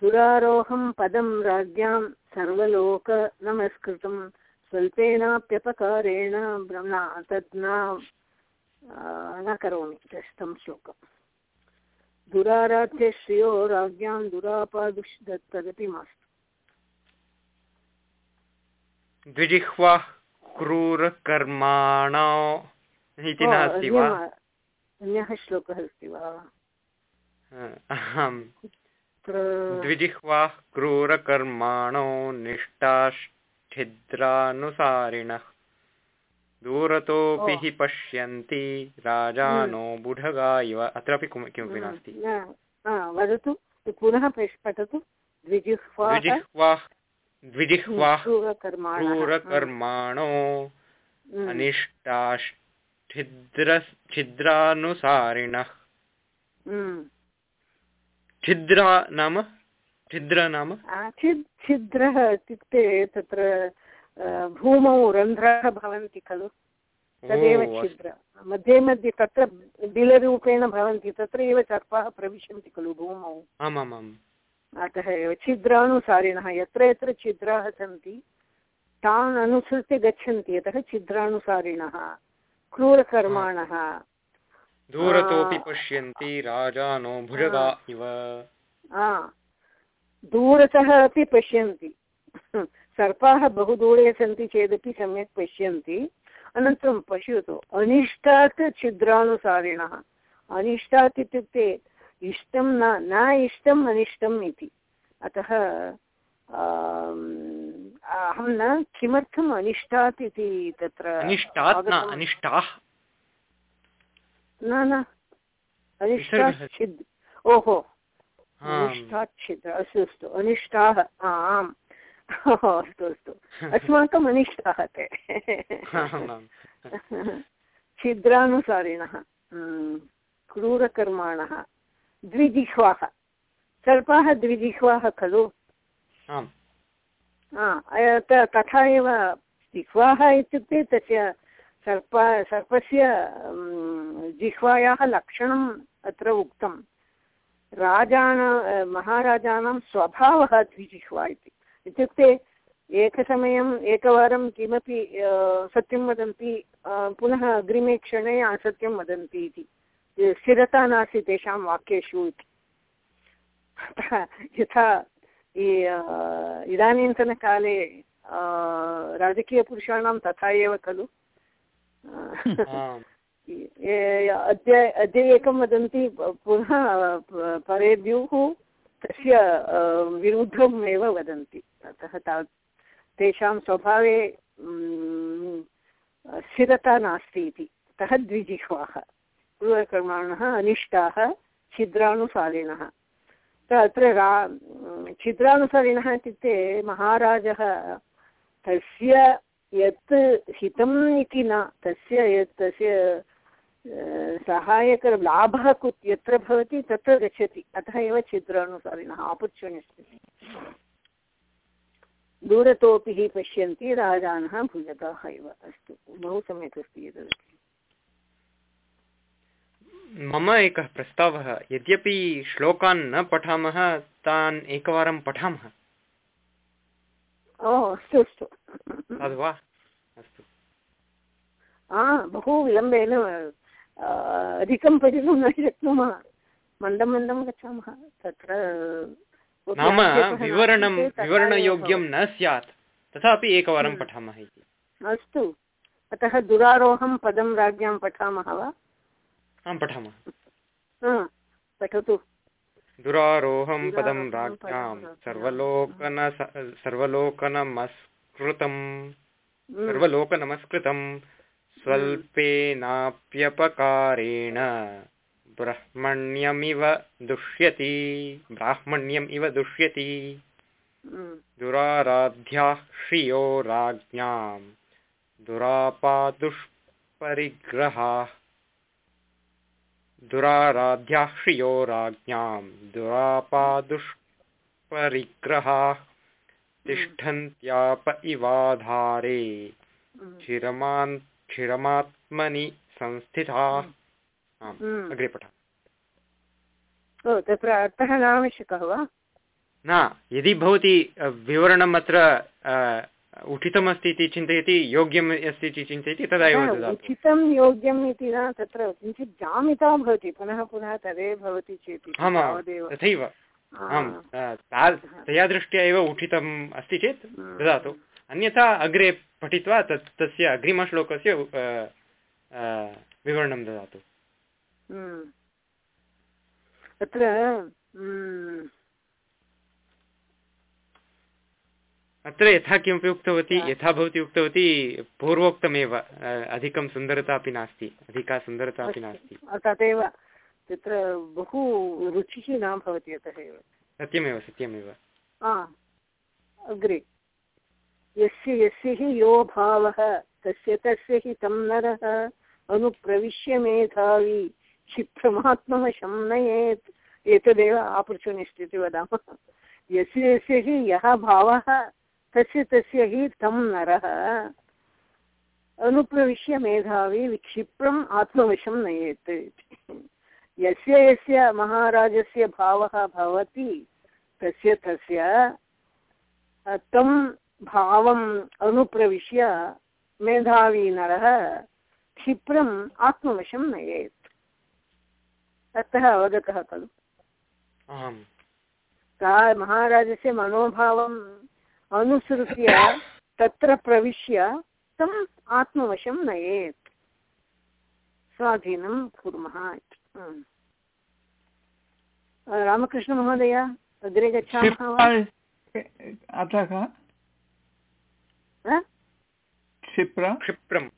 दुरारोहं पदं राज्ञां सर्वलोक नमस्कृतं स्वल्पेनाप्यपकारेण ब्रह्म तत् न न करोमि तं श्लोकम् दुराराध्य श्रियो राज्ञां दुरापादुष तदपि मास्तु। द्विजिह्वा क्रूरकर्माणो इति नास्ति वा? अन्यः- श्लोकः अस्ति वा? अहं तत्र क्रूरकर्माणो निष्ठाश्छिद्रानुसारिणः दूरतोऽपि हि पश्यन्ति राजानो बुढगा इव। अत्रापि किमपि नास्ति। वदतु पुनः पठतु। द्विजिह्वाः द्विजिह्वा द्विजिह्वा क्रूरकर्माणः क्रूरकर्माणो छिद्रानुसारिणः। हम्म। नाम? छिद्र नाम? छिद्रः इत्युक्ते तत्र भूमौ रन्ध्राः भवन्ति खलु। तदेव छिद्र। मध्ये मध्ये तत्र बिलरूपेण भवन्ति तत्र एव सर्पाः प्रविशन्ति खलु भूमौ। आमामाम्। अतः एव छिद्रानुसारिणः। यत्र यत्र छिद्राः सन्ति तान् अनुसृत्य गच्छन्ति यतः छिद्रानुसारिणः। क्रूरकर्माणः। दूरतोऽपि. पश्यन्ति राजानो भुजगा इव। दूरतः अपि पश्यन्ति। सर्पाः बहु दूरे सन्ति चेदपि सम्यक् पश्यन्ति। अनन्तरं पश्यतु अनिष्टात् छिद्रानुसारिणः। अनिष्टात् इत्युक्ते इष्टं न न इष्टम् अनिष्टम् इति। अतः अहं न किमर्थम् अनिष्टात् इति तत्र अनिष्टात् न? अनिष्टाः न न। अनिष्टात् छिद्। ओहो. अनिष्टात् छिद्र अस्तु अस्तु। अनिष्टाः आम्। अस्तु अस्तु। अस्माकम् अनिष्टाः ते। छिद्रानुसारिणः। क्रूरकर्माणः। द्विजिह्वाः। सर्पाः द्विजिह्वाः खलु? आम्। तथा एव जिह्वाः इत्युक्ते तस्य सर्प, सर्पस्य जिह्वायाः लक्षणम् अत्र उक्तं। राजाना, महाराजानां स्वभावः द्विजिह्वा इति। इत्युक्ते एकसमयम् एकवारं किमपि सत्यं वदन्ति पुनः अग्रिमे क्षणे असत्यं वदन्ति इति। स्थिरता नास्ति तेषां वाक्येषु इति। यथा इदानीन्तनकाले राजकीयपुरुषाणां तथा एव खलु। अद्य अद्य एकं वदन्ति पुनः प- परेभ्युः तस्य विरुद्धम् एव वदन्ति। अतः ता तेषां स्वभावे स्थिरता नास्ति इति। अतः द्विजिह्वाः। पूर्वकर्माणः अनिष्टाः छिद्रानुसारिणः। अत्र रा, छिद्रानुसारिणः इत्युक्ते महाराजः तस्य यत् हितम् इति न, तस्य यत्, तस्य सहायकलाभः कुत्, यत्र भवति तत्र गच्छति। अतः एव छिद्रानुसारिणः आपर्चुनिस्ट् दूरतोपि पश्यन्ति राजानः भुजगाः इव अस्तु। बहु सम्यक् अस्ति एतत् मम एकः प्रस्तावः यद्यपि श्लोकान् न पठामः तान् एकवारं पठामः। तद् वा? अस्तु। बहु विलम्बेन अधिकं पठितुं न शक्नुमः। मन्दं मन्दं गच्छामः। तत्र नाम विवरणं विवरणयोग्यं न स्यात्। तथापि एकवारं। पठामः इति। अस्तु। अतः दुरारोहं पदं राज्ञां पठामः वा? आं पठामः। हा, पठतु। दुरारोहं पदं राज्ञां सर्वलोकन सर्वलोकनमस्कृतं हम्म, सर्वलोकनमस्कृतं स्वल्पेनाप्यपकारेण। ब्रह्मण्यमिव दुष्यति। ब्राह्मण्यम् इव दुष्यति। हम्म, दुराराध्याः श्रियो राज्ञां दुरापादुष्परिग्रहाः दुराराध्याः श्रियो राज्ञां दुरापादुष्परिग्रहाः तिष्ठन्त्याप इवाधारे हम्म, क्षिरमान् क्षिरमात्मनि संस्थिताः। हम्म। अग्रे पठ ओ तत्र अर्थः न आवश्यकः वा? न यदि भवती विवरणम् अत्र उचितमस्ति इति चिन्तयति योग्यम् अस्ति इति चिन्तयति तदा एव उचितं योग्यम् इति न तत्र किञ्चित् जामिता भवति पुनः पुनः तदेव भवति चेत् तथैव। आम् तया दृष्ट्या एव उचितम् अस्ति चेत् ददातु। अन्यथा अग्रे पठित्वा तत् तस्य अग्रिमश्लोकस्य विवरणं ददातु। हम्म। अत्र अत्र यथा किमपि उक्तवती यथा भवती उक्तवती पूर्वोक्तमेव अधिकं सुन्दरता अपि नास्ति अधिका सुन्दरता अपि नास्ति। तदेव तत्र बहु रुचिः न भवति अतः एव। सत्यमेव सत्यमेव। अग्रे। यस्य यस्य हि यो भावः तस्य तस्य हि तं नरः अनुप्रविश्य मेधावी क्षिप्रमात्मवशं नयेत्। एतदेव आपर्चुनिस्ट् इति वदामः। यस्य यस्य हि यः भावः तस्य तस्य हि तं नरः। अनुप्रविश्य मेधावी विक्षिप्रम् आत्मवशं नयेत्। यस्य यस्य महाराजस्य भावः भवति तस्य तस्य तं भावम् अनुप्रविश्य मेधावी नरः क्षिप्रम् आत्मवशं नयेत्। अतः अवगतः खलु। आम्। सः महाराजस्य मनोभावम् अनुसृत्य तत्र प्रविश्य तम् आत्मवशं नयेत्। स्वाधीनं कुर्मः। हम्म। रामकृष्णमहोदय अग्रे गच्छामः वा? अतः? क्षिप्रं? क्षिप्रम्।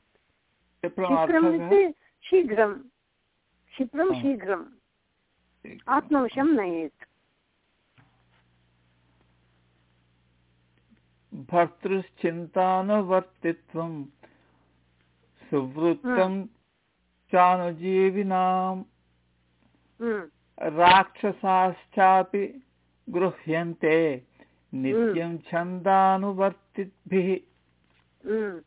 शीघ्रं क्षिप्रं शीघ्रम्। आत्मवशं नयेत्। भर्तृश्चिन्तानुवर्तित्वं सुवृत्तं चानुजीविनां हम्म. राक्षसाश्चापि गृह्यन्ते। नित्यं छन्दानुवर्तिभिः। हम्म.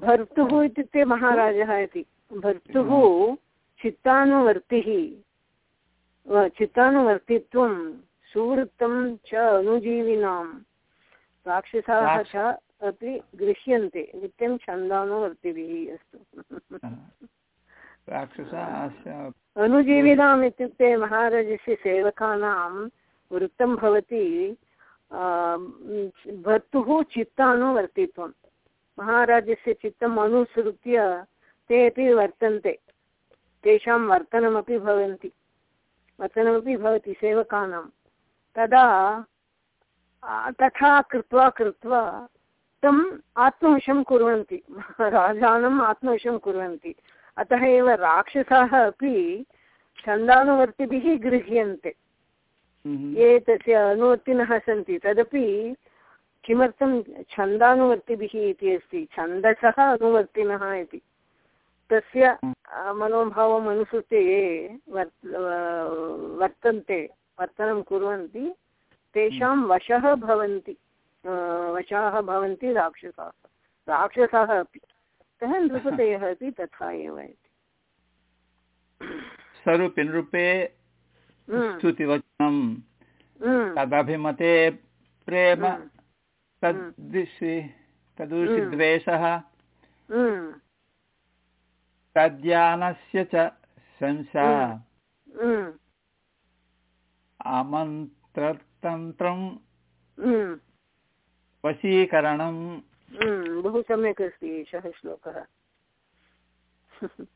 भर्तुः इत्युक्ते महाराजः इति। भर्तुः चित्तानुवर्तिः। चित्तानुवर्तित्वं सुवृत्तं च अनुजीविनां राक्षसाः च अपि गृह्यन्ते। नित्यं छन्दानुवर्तिभिः अस्तु। अनुजीविनाम् इत्युक्ते महाराजस्य सेवकानां वृत्तं भवति भर्तुः चित्तानुवर्तित्वं महाराजस्य चित्तम् अनुसृत्य ते अपि वर्तन्ते। तेषां वर्तनमपि भवन्ति। वर्तनमपि भवति सेवकानां। तदा तथा कृत्वा कृत्वा तम् आत्मवशं कुर्वन्ति। राजानम् आत्मवशं कुर्वन्ति। अतः एव राक्षसाः अपि छन्दानुवर्तिभिः गृह्यन्ते। हम्म। ये तस्य अनुवर्तिनः सन्ति तदपि किमर्थं छन्दानुवर्तिभिः इति अस्ति? छन्दसः अनुवर्तिनः इति। तस्य अ, मनोभावम् अनुसृत्य ये वर् वर्तन्ते वर्तनं कुर्वन्ति तेषां वशः भवन्ति वशाः भवन्ति राक्षसाः राक्षसाः अपि। अतः नृपतयः अपि तथा एव इति। स्वरूपिनृपे हम्म, स्तुतिवचनं हम्म, तदभिमते प्रेम हम्म, तद्दिशि तदृशि हम्म। द्वेषः हम्म, तद्यानस्य च संसा हम्म, आमन्त्रतन्त्रं वशीकरणं हम्म, बहु सम्यक् अस्ति एषः श्लोकः।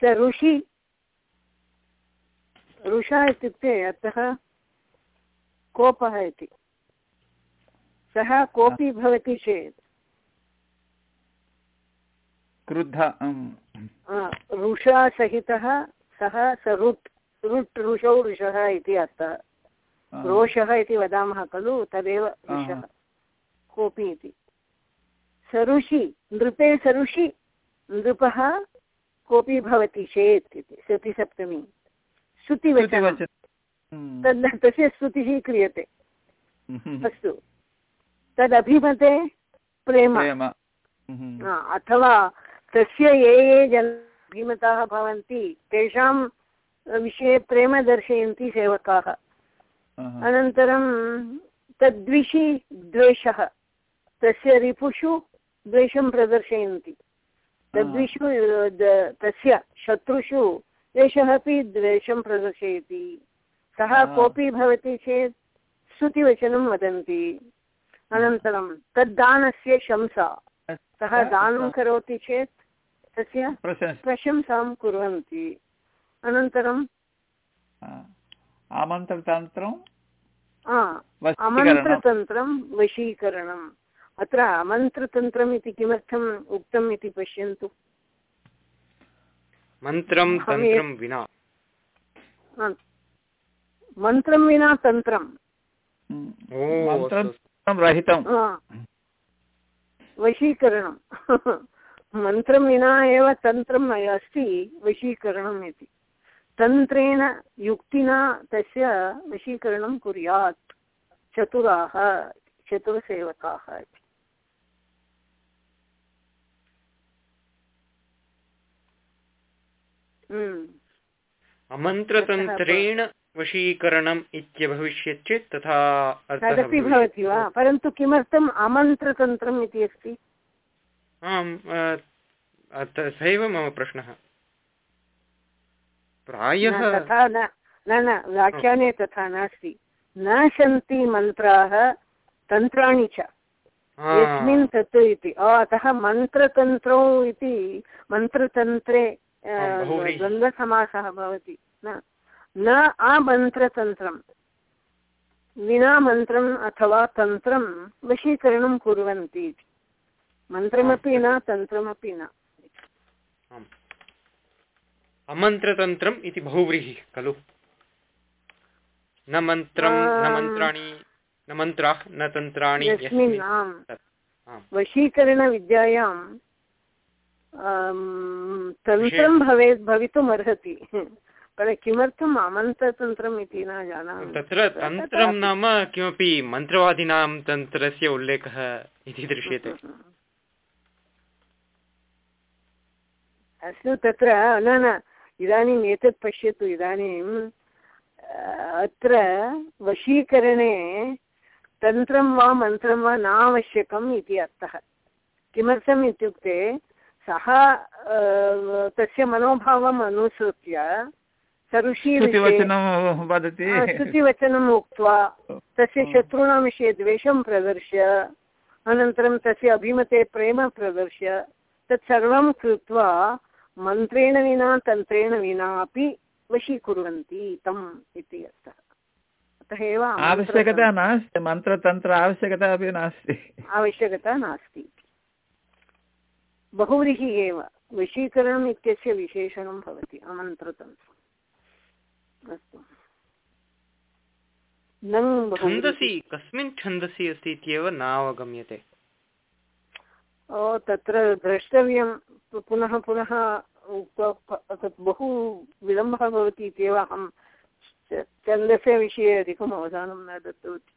स ऋषि ऋषा इत्युक्ते अतः कोपः इति। सः कोऽपि भवति चेत् क्रुद्ध रुषासहितः सः स ऋट् ऋट् ऋषौ ऋषः इति अर्थः। रोषः इति वदामः खलु तदेव ऋषः कोऽपि इति। सरुषि नृपे सरुषि नृपः कोऽपि भवति चेत् इति स्तुतिवचनं स्तुतिवचनं हम्म, तद् तस्य स्तुतिः क्रियते। हम्म, अस्तु। तदभिमते प्रेम। हम्म, अथवा तस्य ये ये जन अभिमताः भवन्ति। तेषां विषये प्रेम दर्शयन्ति सेवकाः। अनन्तरं तद्विषि द्वेषः। तस्य रिपुषु द्वेषं प्रदर्शयन्ति। तद्विषु तस्य शत्रुषु एषः अपि द्वेषं प्रदर्शयति। सः. कोऽपि भवति चेत् स्तुतिवचनं वदन्ति। अनन्तरं तद्दानस्य शंसा। सः दानं करोति चेत् तस्य प्रशंस कुर्वन्ति। अनन्तरं आ, आमन्त्रतन्त्रं वशीकरणम्। अत्र अमन्त्रतन्त्रम् इति किमर्थम् उक्तम् इति पश्यन्तु। मन्त्रं तन्त्रं विना। मन्त्रं विना हम्म, रहितं वशीकरणं मन्त्रं विना एव तन्त्रम् अस्ति वशीकरणम् इति। तन्त्रेण युक्तिना तस्य वशीकरणं कुर्यात्। चतुराः चतुरसेवकाः इति। हम्म, अमन्त्रतन्त्रेण वशीकरणम् इत्यभविष्यत् चेत् तथा तदपि भवति वा? परन्तु किमर्थम् अमन्त्रतन्त्रम् इति अस्ति? आम् स एव मम प्रश्नः। प्रायः न, तथा न व्याख्याने तथा नास्ति। न सन्ति मन्त्राः तन्त्राणि च। यस्मिन् तत् इति। अतः मन्त्रतन्त्रौ इति मन्त्रतन्त्रे द्वन्द्वसमासः भवति। न न आमन्त्रतन्त्रं विना मन्त्रम् अथवा तन्त्रं वशीकरणं कुर्वन्ति इति। मन्त्रमपि न तन्त्रमपि न। अमन्त्रतन्त्रम् इति बहुव्रीहिः खलु? न मन्त्रं न मन्त्राणि न मन्त्राः न तन्त्राणि वशीकरणविद्यायां तन्त्रं भवेत् भवितुम् अर्हति पर किमर्थम् अमन्त्रतन्त्रम् इति न जानामि? तत्र तन्त्रं नाम किमपि मन्त्रवादिनां तन्त्रस्य उल्लेखः इति दृश्यते। अस्तु तत्र न न इदानीम् एतत् पश्यतु इदानीम् अत्र वशीकरणे तन्त्रं वा मन्त्रं वा नावश्यकम् इति अर्थः। किमर्थम् इत्युक्ते सः तस्य मनोभावम् अनुसृत्य स्तुतिवचनम् उक्त्वा तस्य शत्रूणां विषये द्वेषं प्रदर्श्य अनन्तरं तस्य अभिमते प्रेम प्रदर्श्य तत्सर्वं कृत्वा मन्त्रेण विना तन्त्रेण विना अपि वशीकुर्वन्ति तम् इति अर्थः। अतः एव आवश्यकता नास्ति मन्त्रतन्त्र आवश्यकता अपि नास्ति। आवश्यकता नास्ति बहुव्रीहि एव वशीकरणम् इत्यस्य विशेषणं भवति अमन्त्रतन्त्रम्। अस्तु। छन्दसि कस्मिन् छन्दसि अस्ति इत्येव नावगम्यते। ओ तत्र द्रष्टव्यं पुनः पुनः उक्त्वा तत् बहु विलम्बः भवति इत्येव अहं छन्दस्य विषये अधिकम् अवधानं न दत्तवती।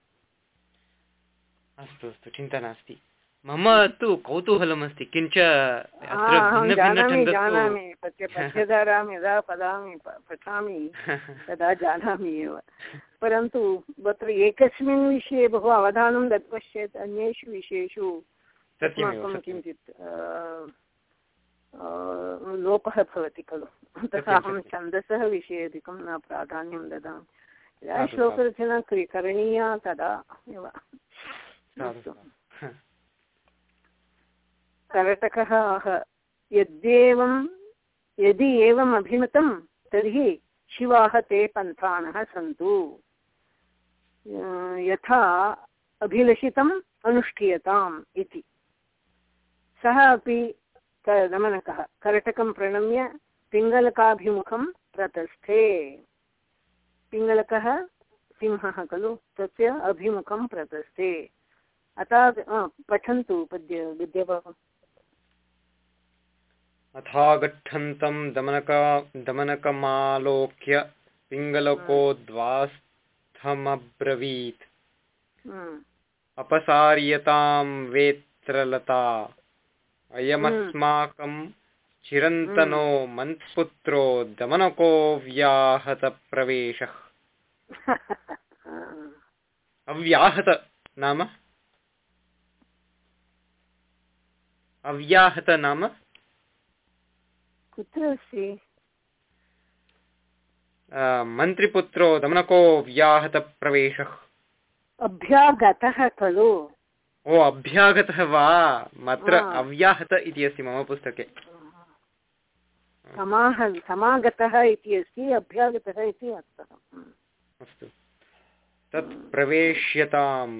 अस्तु अस्तु चिन्ता नास्ति। मम तु कौतूहलमस्ति किञ्च जानामि पद्य यदा पदामि पठामि तदा जानामि एव। परन्तु तत्र एकस्मिन् विषये बहु अवधानं दत्तश्चेत् अन्येषु विषयेषु अस्माकं। किञ्चित् लोपः भवति खलु। अतः अहं छन्दसः विषये अधिकं न प्राधान्यं ददामि। यदा श्लोकरचना क्रि करणीया तदा एव। अस्तु। करटकः आह यद्येवं यदि एवम् अभिमतं तर्हि शिवाः ते पन्थानः सन्तु। यथा अभिलषितम् अनुष्ठीयताम् इति। सः अपि दमनकः करटकं प्रणम्य पिङ्गलकाभिमुखं प्रतस्थे। पिङ्गलकः सिंहः खलु तस्य अभिमुखं प्रतस्थे। अतः पठन्तु पद्य विद्याभागम् अथागच्छन्तं दमनक दमनकमालोक्य पिङ्गलकोद्वास्थमब्रवीत्। हम्म। अपसार्यतां वेत्रलता। अयमस्माकं चिरन्तनो मन्त्पुत्रो दमनको व्याहतप्रवेशः अव्याहत नाम? अव्याहत नाम? कुत्र अस्ति? मन्त्रिपुत्रो दमनको व्याहतप्रवेशः अभ्यागतः खलु। ओ अभ्यागतः वा? अत्र अव्याहत इति अस्ति मम पुस्तके। समाह समागतः इति अस्ति अभ्यागतः इति। अस्तु। तत् प्रवेश्यतां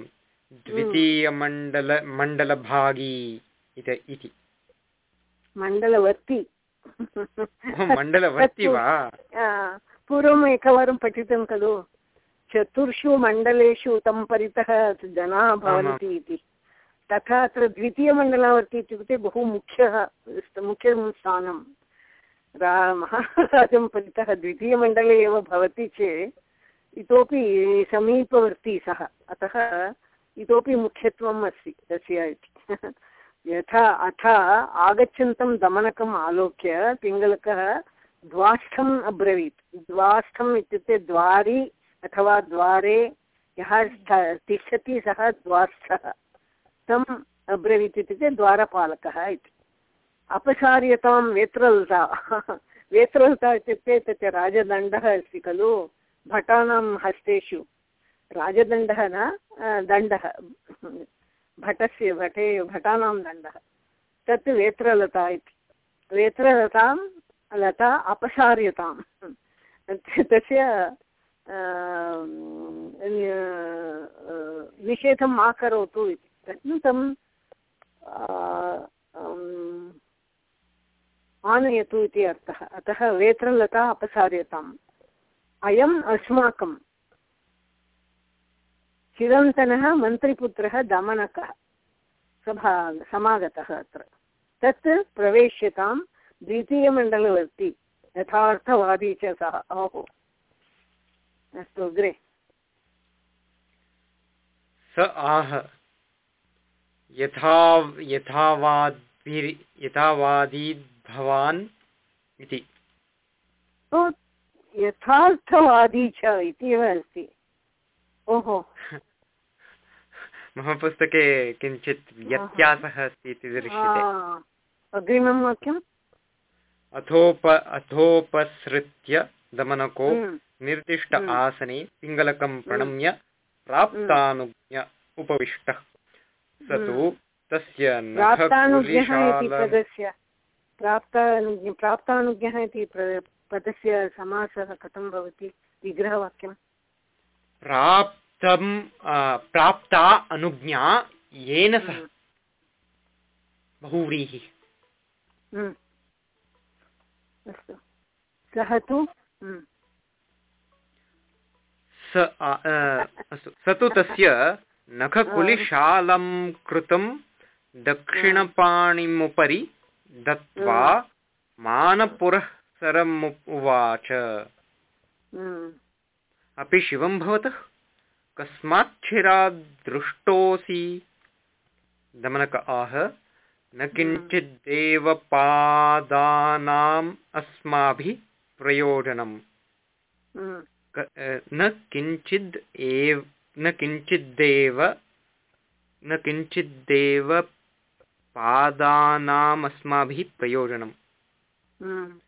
द्वितीयमण्डल मण्डलभागी इति इति। मण्डलवर्ति। मण्डलवर्ति वा? पूर्वम् एकवारं पठितं खलु। चतुर्षु मण्डलेषु तं परितः जनाः भवन्ति इति। तथा अत्र द्वितीयमण्डलवर्ति इत्युक्ते बहु मुख्यः मुख्यं स्थानं रा महाराजं परितः द्वितीयमण्डले एव भवति चेत् इतोपि समीपवर्ती सः। अतः इतोपि मुख्यत्वम् अस्ति तस्य इति। यथा, अथ आगच्छन्तं दमनकम् आलोक्य पिङ्गलकः द्वास्थम् अब्रवीत्। द्वास्थम् इत्युक्ते द्वारि अथवा द्वारे, यः तिष्ठति सः द्वास्थः तम् अब्रवीत् इत्युक्ते द्वारपालकः इति। अपसार्यतां वेत्रलता। वेत्रलता इत्युक्ते तस्य राजदण्डः अस्ति खलु भटानां हस्तेषु। राजदण्डः न अ, दण्डः। भटस्य भटे भटानां दण्डः। तत् वेत्रलता इति। वेत्रलतां लता अपसार्यतां तस्य अम्, अ, निषेधं मा करोतु इति। तत् तं आनयतु इति अर्थः। अतः वेत्रलता अपसार्यताम्। अयम् अस्माकं चिरन्तनः मन्त्रिपुत्रः दमनकः सभा, समागतः अत्र। तत् प्रवेश्यतां द्वितीयमण्डलवर्ति, यथार्थवादी च सः। ओहो। अस्तु, अग्रे। स आह। यथा यथावाद्भिर् यथावादीद् भवान् इति यथार्थवादी च इति एव अस्ति। ओहो। मम पुस्तके किञ्चित् व्यत्यासः अस्ति इति दृश्यते। अग्रिमं वाक्यम्? अथोप अथोपसृत्य दमनको हम्म, निर्दिष्ट हम्म। आसने पिङ्गलकं प्रणम्य प्राप्तानुज्ञ उपविष्टः। स तु तस्य प्राप्तानुज्ञः इति पदस्य प्राप्तानुज्ञ प्राप्तानुज्ञः इति पदस्य समासः कथं भवति? विग्रहवाक्यं प्राप्तं प्राप्ता अनुज्ञा येन सह। हम्म, बहुव्रीहिः। हम्म। अस्तु। सः तु? हम्म, स अस्तु। स तु तस्य नखकुलिशालं कृतं दक्षिणपाणिमुपरि दत्त्वा मानपुरःसरम् उवाच। हम्म, अपि शिवं भवतः। कस्माच्छिरात् दृष्टोऽसि दमनक आह। न किञ्चिद्देव पादानाम् अस्माभिः प्रयोजनम्। हम्म, न किञ्चिद् एव न किञ्चिद्देव न किञ्चिद्देव पादानाम् अस्माभिः प्रयोजनं हम्म।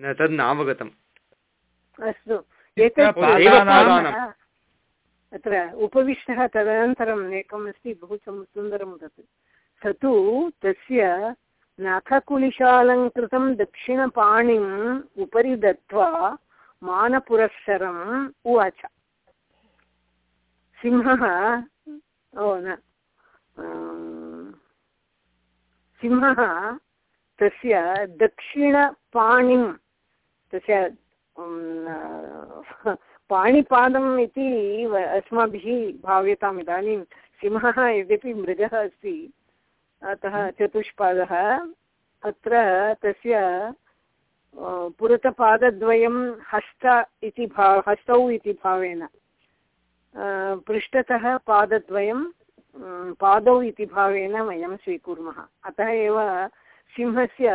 न तद् नावगतम्। अस्तु। अत्र उपविष्टः तदनन्तरम् एकम् अस्ति बहु सुन्दरं तत्। स तु तस्य नखकुलिशालङ्कृतं दक्षिणपाणिम् उपरि दत्त्वा मानपुरःसरम् उवाच। सिंहः ओ न सिंहः तस्य दक्षिणपाणिं तस्य पाणिपादम् इति अस्माभिः भाव्यताम् इदानीं सिंहः यद्यपि मृगः अस्ति अतः चतुष्पादः अत्र तस्य पुरतपादद्वयं हस्त इति भा हस्तौ इति भावेन पृष्ठतः पादद्वयं पादौ इति भावेन वयं स्वीकुर्मः। अतः एव सिंहस्य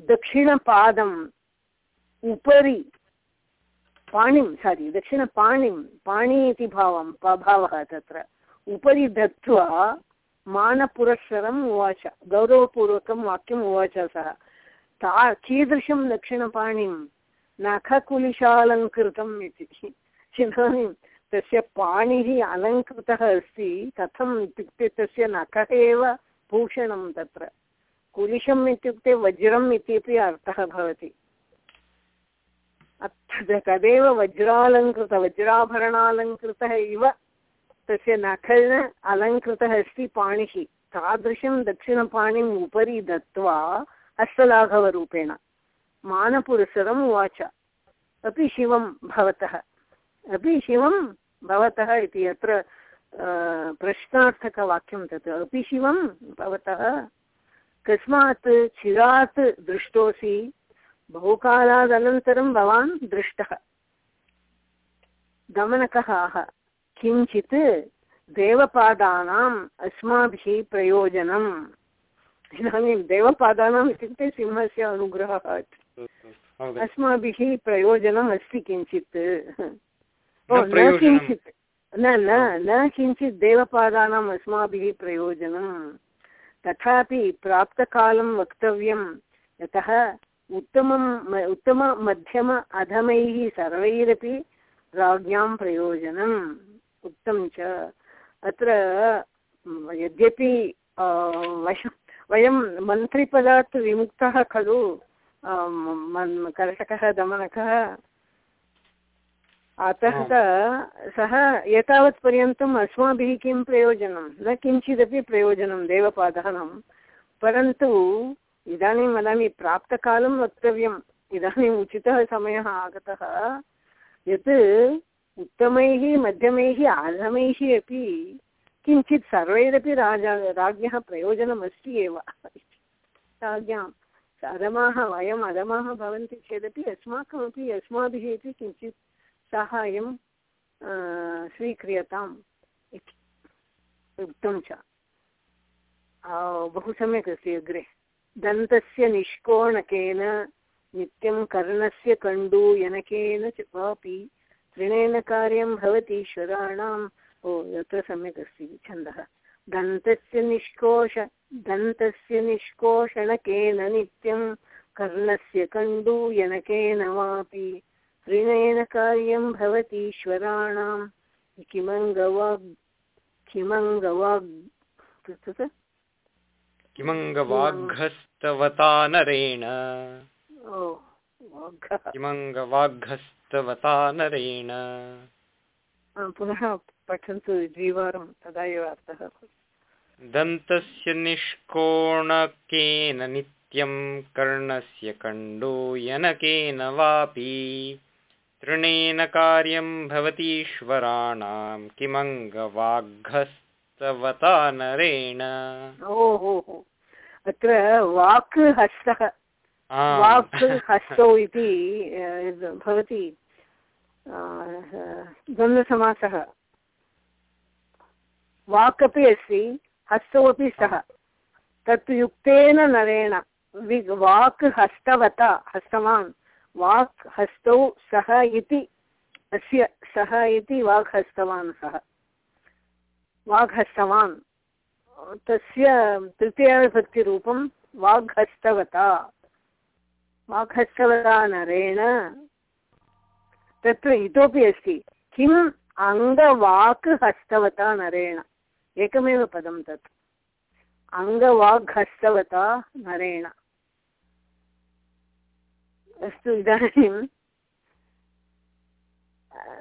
दक्षिणपादम् उपरि पाणिं सारि दक्षिणपाणिं, पाणि इति भावं भावः तत्र, उपरि दत्त्वा मानपुरःसरम् उवाच, गौरवपूर्वकं वाक्यम् उवाच सः। ता, कीदृशं दक्षिणपाणिं नखकुलिशालङ्कृतम् इति। इदानीं तस्य पाणिः अलङ्कृतः अस्ति, कथम् इत्युक्ते तस्य नखः एव भूषणं तत्र। कुलिशम् इत्युक्ते वज्रम् इत्यपि अर्थः भवति। तदेव वज्रालङ्कृत, वज्राभरणालङ्कृतः इव तस्य नखेन अलङ्कृतः अस्ति पाणिः। तादृशं दक्षिणपाणिम् उपरि दत्त्वा हस्तलाघवरूपेण। मानपुरसरम् उवाच। अपि शिवं भवतः। अपि शिवं भवतः इति अत्र प्रश्नार्थकवाक्यं तत्। अपि शिवं भवतः। कस्मात् चिरात् दृष्टोऽसि बहुकालादनन्तरं भवान् दृष्टः। गमनकः आह किञ्चित् देवपादानाम् अस्माभिः प्रयोजनम्। इदानीं देवपादानाम् इत्युक्ते सिंहस्य अनुग्रहः। अस्माभिः प्रयोजनम् अस्ति किञ्चित्। न। किञ्चित्। न न न किञ्चित् देवपादानाम् अस्माभिः प्रयोजनं तथापि प्राप्तकालं वक्तव्यं यतः उत्तमं उत्तममध्यम अधमैः सर्वैरपि राज्ञां प्रयोजनम्। उक्तं च। अत्र यद्यपि वयं वयं मन्त्रिपदात् विमुक्तः खलु। कर्षकः दमनकः। अतः सः एतावत् पर्यन्तम् अस्माभिः किं प्रयोजनं? न किञ्चिदपि प्रयोजनं देवपादानं परन्तु इदानीं वदामि प्राप्तकालं वक्तव्यम्। इदानीम् उचितः समयः आगतः। यत् उत्तमैः मध्यमैः अधमैः अपि किञ्चित् सर्वैरपि राजा राज्ञः प्रयोजनमस्ति एव। राज्ञाम्। अधमाः, वयम् अधमाः भवन्ति चेदपि अस्माकमपि अस्माभिः अपि किञ्चित् साहाय्यं स्वीक्रियताम् इति। उक्तं च। बहु सम्यक् अस्ति अग्रे। दन्तस्य निष्कोणकेन, नित्यं कर्णस्य कण्डूयनकेन च वापि तृणेन कार्यं भवति ईश्वराणाम् ओ, यत्र सम्यक् अस्ति छन्दः। दन्तस्य निष्कोष दन्तस्य निष्कोषणकेन नित्यं कर्णस्य कण्डूयनकेन वापि ऋणेन कार्यं भवतीश्वराणां किमङ्गवाग् किमङ्गवाग् किमङ्गवाघस्तवता नरेण किमङ्गवाघस्तवता नरेण पुनः पठन्तु द्विवारं तदा एव अर्थः। दन्तस्य निष्कोणकेन नित्यं कर्णस्य कण्डूयनकेन वापि। तृणेन कार्यं भवतीश्वराणां किमङ्गवाघस्तवता नरेण। ओहो अत्र वाक् हस्तः वाक् हस्तौ इति भवति द्वन्द्वसमासः। वाक् अपि अस्ति। हस्तौ अपि स्तः तत् युक्तेन नरेण वि- वाक् हस्तवता हस्तवान्। वाक् हस्तौ सः इति अस्य सः इति वाक् हस्तवान् सः। वाग्हस्तवान् तस्य तृतीयविभक्तिरूपं वाग्हस्तवता वाग्हस्तवता नरेण। तत्र इतोपि अस्ति। किम् अङ्गवाक् हस्तवता नरेण? एकमेव पदं तत्। अङ्गवाग्हस्तवता नरेण। अस्तु, इदानीं,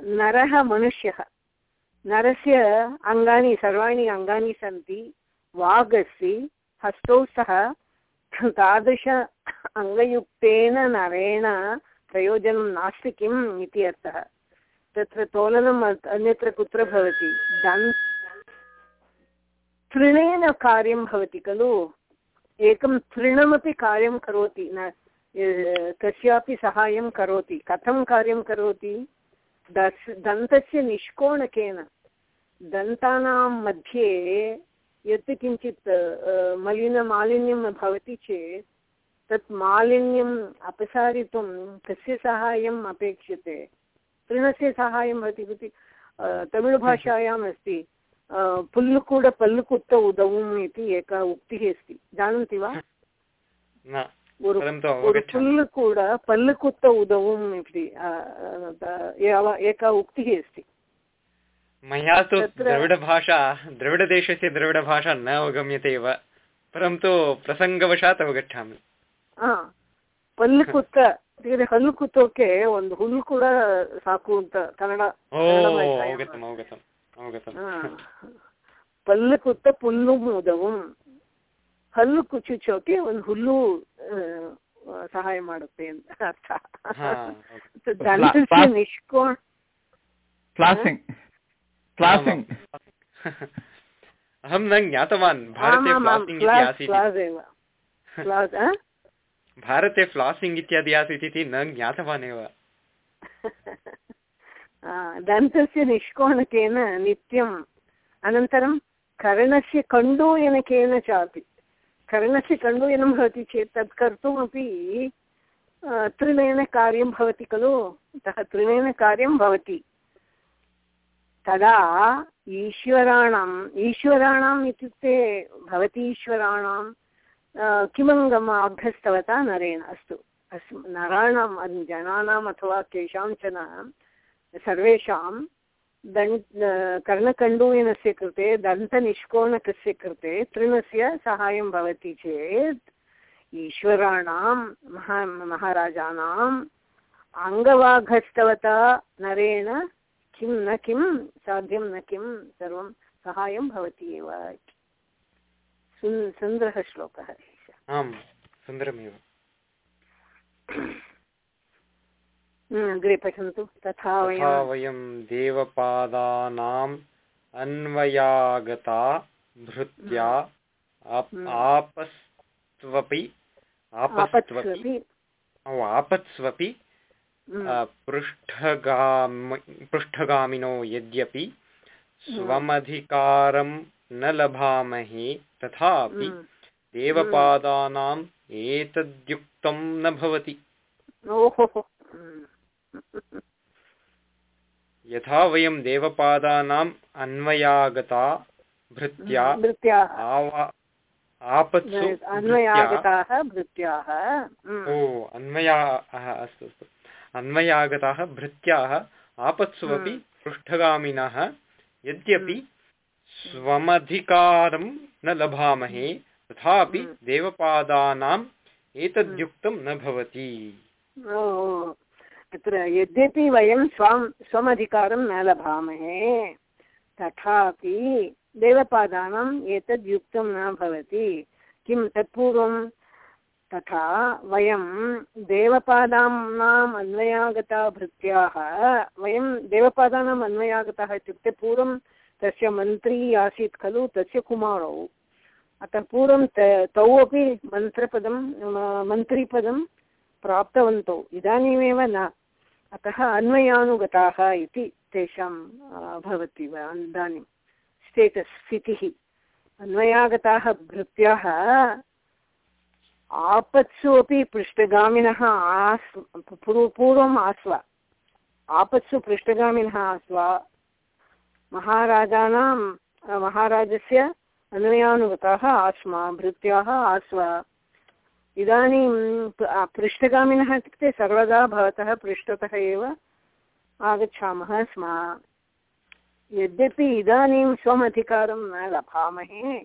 नरः मनुष्यः। नरस्य अङ्गानि, सर्वाणि अङ्गानि सन्ति। वाग् अस्ति। हस्तौ स्तः तादृश अङ्गयुक्तेन नरेण प्रयोजनं नास्ति किम् इति अर्थः। तत्र तोलनम् अन्यत्र कुत्र भवति? दन् तृणेन कार्यं भवति खलु? एकं तृणमपि कार्यं करोति न ए- कस्यापि सहायं करोति। कथं कार्यं करोति? दस् दन्तस्य निष्कोणकेन। दन्तानां मध्ये यत् किञ्चित् अ, मलिनमालिन्यं भवति चेत् तत् मालिन्यम् अपसारितुं कस्य सहायम् अपेक्ष्यते। तृणस्य सहायं भवति इति अ, तमिळुभाषायाम् अस्ति। अ, पुल्लुकूड पल्लुकुत्त उदवम् इति एका उक्तिः अस्ति जानन्ति वा पुल्लुकूड पल्लुकुत्त उदवम् इति एका उक्तिः अस्ति मया तु द्रविडभाषा द्रविडदेशस्य द्रविडभाषा न अवगम्यते एव परन्तु प्रसङ्गवशात् अवगच्छामि ಪಲ್ಲುಕುತ್ತ ಹಲ್ಲು ಒಂದು ಹುಲ್ಲು ಕೂಡ ಸಾಕು ಅಂತ ಕನ್ನಡ ओ ಕನ್ನಡ ಭಾಷಾಯಾಮ್. अवगतम् अवगतम् अवगतम् ಹಾ. ಪಲ್ಲು ಕುತ್ತ ಪುಲ್ಲು ಮುದವು ಹಲ್ಲು ಕುಚುಚೋಕೆ ಒಂದು ಹುಲ್ಲು ಆ, ಸಹಾಯ ಮಾಡುತ್ತೆ ಅಂತ ಅರ್ಥ ಹಾ, ದಂತಸ್ಯ ಪ್ಲಾ- ನಿಷ್ಕೋಣ फ्लासिङ्ग् फ्लासिङ्ग् अहं न ज्ञातवान् भारते फ्लासिङ्ग् इति आसीत् क्लास् एव क्लास् आ? भारते फ्लासिङ्ग् इत्यादि आसीत् इति न ज्ञातवान् एव आ, दन्तस्य निष्कोणकेन नित्यम् अनन्तरं कर्णस्य कण्डूयनकेन चापि कर्णस्य कण्डूयनं भवति चेत् तत् कर्तुमपि आ, तृणेन कार्यं भवति खलु अतः तृणेन कार्यं भवति तदा ईश्वराणाम् ईश्वराणाम् इत्युक्ते भवती ईश्वराणां आ, किमङ्गम अभ्यस्तवता नरेण अस्तु अस्तु नराणां जनानाम् अथवा केषाञ्चन सर्वेषां दन् कर्णकण्डूयनस्य कृते, दन्तनिष्कोणकस्य कृते तृणस्य सहायं भवति चेत्, ईश्वराणां, महा महाराजानाम् अङ्गवाघस्तवता नरेण किं न किं, साध्यं न किं सर्वं सहायं भवति एव सुन्, सुन्दरः श्लोकः आम्, सुन्दरमेव। अग्रे पठन्तु। तथा वयं देवपादानाम् अन्वयागता भृत्या हम्म। आपस्त्वपि आपस्त्वपि आपत्स्वपि। हम्म, पृष्ठगामि पृष्ठगामिनो यद्यपि स्वमधिकारं न लभामहे तथापि हम्म। देवपादानाम् एतद्युक्तं न भवति। ओहो हम्म। यथा वयं देवपादानाम् अन्वयागता भृत्या आपत्सु अन्वयागताः भृत्याः। हम्म, ओ अन्वयाः अस्तु अस्तु। अन्वयागताः भृत्याः आपत्सु अपि हम्म। पृष्ठगामिनः। यद्यपि स्वमधिकारं न लभामहे तथापि हम्म। देवपादानाम् एतद्युक्तं न भवति। अत्र यद्यपि वयं स्वं स्वमधिकारं न लभामहे, तथापि देवपादानाम् एतद् युक्तं न भवति। किं तत्पूर्वं? तथा वयं देवपादानाम् अन्वयागता भृत्याः, वयं देवपादानाम् अन्वयागताः इत्युक्ते पूर्वं तस्य मन्त्री आसीत् खलु, तस्य कुमारौ। अतः पूर्वं त- अपि मन्त्रपदं मन्त्रीपदं प्राप्तवन्तौ. इदानीमेव न। अतः अन्वयानुगताः इति तेषां भवति वा इदानीं स्टेटस् स्थितिः. अन्वयागताः भृत्याः आपत्सु अपि पृष्ठगामिनः आस्, पूर्व- पूर्वम् आस्व। आपत्सु पृष्ठगामिनः आस्व। महाराजानां, महाराजस्य अन्वयानुगताः आस्म, भृत्याः आस्व। इदानीं पृष्ठगामिनः इत्युक्ते सर्वदा भवतः पृष्ठतः एव आगच्छामः स्म। यद्यपि इदानीं स्वमधिकारं न लभामहे,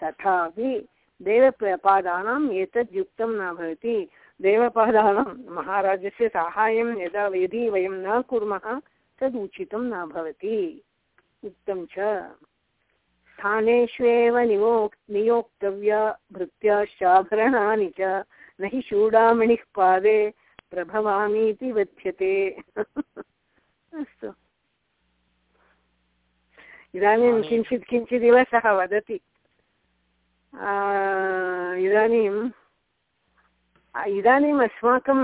तथापि देवपादानाम् एतद् युक्तं न भवति। देवपादानां महाराजस्य साहाय्यं यदा यदि वयं न कुर्मः, तद् न भवति। उक्तं च। स्थानेष्वेव निवो नियोक्तव्या भृत्याश्चाभरणानि च। न हि चूडामणिः पादे प्रभवामीति वध्यते। अस्तु। इदानीं किञ्चित् किञ्चिदिव सः वदति। इदानीं इदानीम् अस्माकं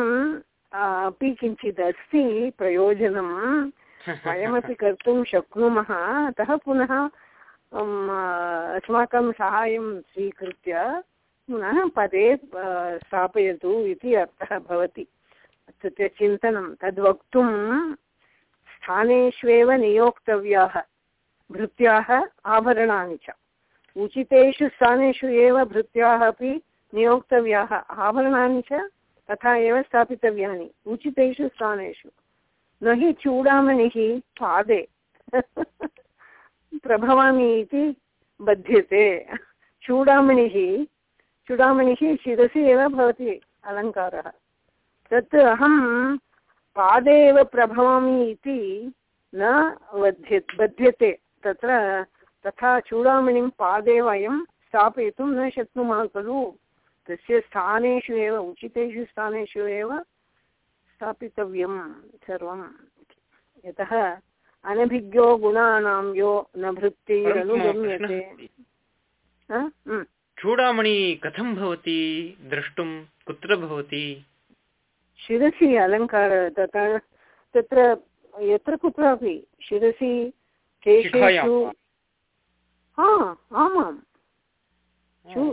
आ, अपि किञ्चित् अस्ति प्रयोजनं। वयमपि कर्तुं शक्नुमः। अतः पुनः अस्माकं साहाय्यं स्वीकृत्य, पुनः पदे स्थापयतु इति अर्थः भवति। तस्य चिन्तनं, तद्वक्तुं स्थानेष्वेव नियोक्तव्याः भृत्याः आभरणानि च। उचितेषु स्थानेषु एव भृत्याः अपि नियोक्तव्याः आभरणानि च, तथा एव स्थापितव्यानि। उचितेषु स्थानेषु। न हि चूडामणिः पादे। प्रभवामि इति बध्यते। चूडामणिः चूडामणिः शिरसि एव भवति अलङ्कारः। तत् अहं पादे एव प्रभवामि इति न बध्य बध्यते। तत्र तथा चूडामणिं पादे वयं स्थापयितुं न शक्नुमः खलु। तस्य स्थानेषु एव, उचितेषु स्थानेषु एव स्थापितव्यं सर्वं। यतः अनभिज्ञो गुणानां यो न भृत्तिरनुगम्यते। हा? चूडामणि कथं भवति? द्रष्टुं कुत्र भवति? शिरसि अलङ्कार तत्र यत्र कुत्रापि शिरसि केशेषु हा आमां।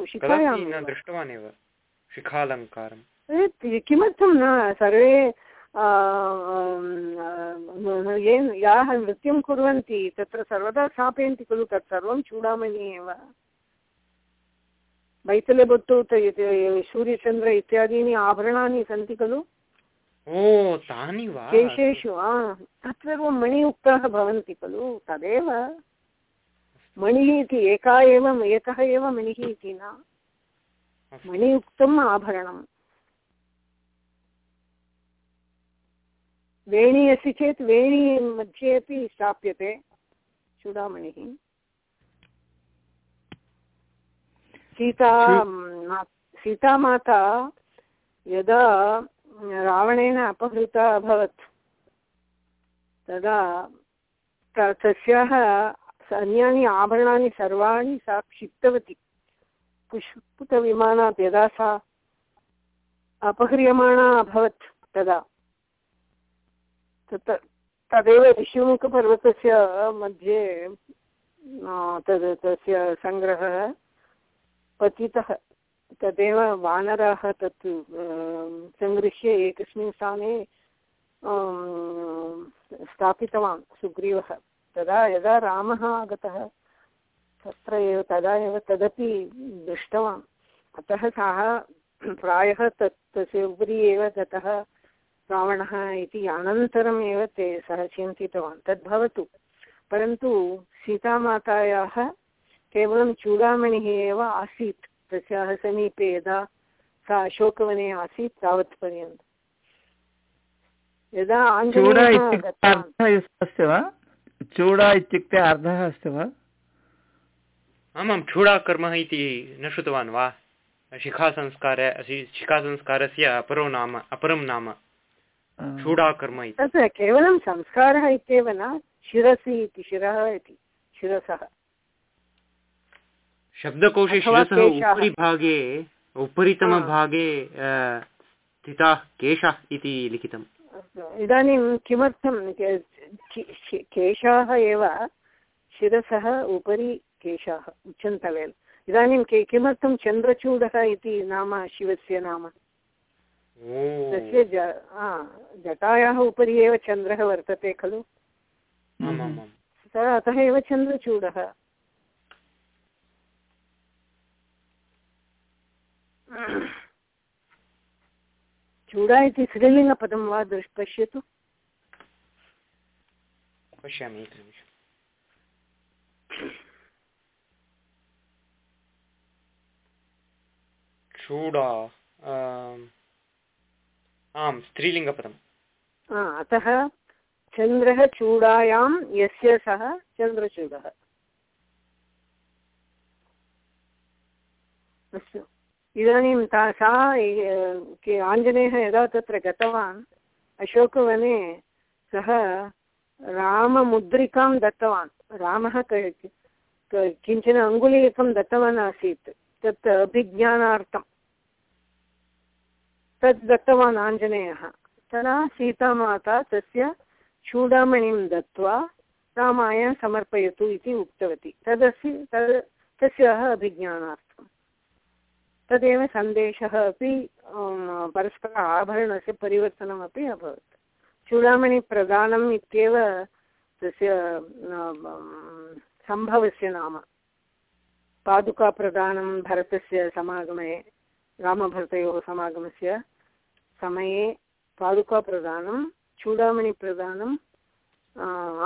शिखायां। दृष्टवान् एव। शिखालङ्कारम्। एत् किमर्थं न? सर्वे ये याः नृत्यं कुर्वन्ति तत्र सर्वदा स्थापयन्ति खलु तत् सर्वं चूडामणि एव बैतलबొట్టు सूर्यचन्द्र इत्यादीनि आभरणानि सन्ति खलु ओ तानि वा केशेषु आ तत्सर्वं मणियुक्ताः भवन्ति खलु तदेव मणिः इति एका एव एकः एव मणिः इति न अस्तु। मणियुक्तम् आभरणम् वेणी अस्ति चेत् वेणी मध्ये अपि स्थाप्यते चूडामणिः। सीता सीतामाता यदा रावणेन अपहृता अभवत् तदा तस्याः अन्यानि आभरणानि सर्वाणि सा क्षिप्तवती। पुष्पपुटविमानात् यदा सा अपह्रियमाणा अभवत् तदा। तदेव ऋषिमुखपर्वतस्य मध्ये तद्, तस्य सङ्ग्रहः पतितः। तदेव वानराः तत् सङ्गृह्य एकस्मिन् स्थाने स्थापितवान् सुग्रीवः। तदा यदा रामः आगतः, तत्र एव, तदा एव तदपि दृष्टवान्। अतः सः प्रायः तत्, तस्य उपरि एव गतः रावणः इति अनन्तरम् एव ते सः चिन्तितवान्। तद्भवतु। परन्तु सीतामातायाः केवलं चूडामणिः एव आसीत्। तस्याः समीपे यदा सा अशोकवने आसीत् तावत् पर्यन्तम् यदा चूडा इत्युक्ते अर्थः अस्ति वा? आमां चूडाकर्मः इति न श्रुतवान् वा? शिखासंस्कार शिखासंस्कारस्य अपरो नाम अपरं नाम। चूडाकर्म इति। तत्र केवलं संस्कारः इत्येव न शिरसि इति शिरः इति शिरसः। शब्दकोशे शिरसः उपरि भागे उपरितमभागे स्थिताः केशाः इति लिखितम्। इदानीं किमर्थं केशाः एव शिरसः उपरि केशाः उच्चन्तवेल् इदानीं के किमर्थं चन्द्रचूडः इति नाम शिवस्य नाम? तस्य जटायाः उपरि एव चन्द्रः वर्तते खलु? सः अतः एव चन्द्रचूडः। चूडा इति स्त्रीलिङ्गपदं वा दृश् पश्यतु। पश्यामि एकनिमिषम् चूडा आम्, स्त्रीलिङ्गपदम्। अतः चन्द्रः चूडायां यस्य सः चन्द्रचूडः। अस्तु। इदानीं ता सा आञ्जनेयः यदा तत्र गतवान् अशोकवने सः राममुद्रिकां दत्तवान्। रामः किंचन अङ्गुलीयकं दत्तवान् आसीत्। तत् अभिज्ञानार्थं तद् दत्तवान् आञ्जनेयः। तदा सीतामाता तस्य चूडामणिं दत्त्वा रामाय समर्पयतु इति उक्तवती। तदस्ति, तद्, तस्याः अभिज्ञानार्थं तदेव सन्देशः अपि परस्पर आभरणस्य परिवर्तनमपि अभवत्। चूडामणिप्रदानम् इत्येव तस्य सम्भवस्य नाम। पादुकाप्रदानं भरतस्य समागमे, रामभरतयोः समागमस्य समये पादुकाप्रदानं चूडामणिप्रदानं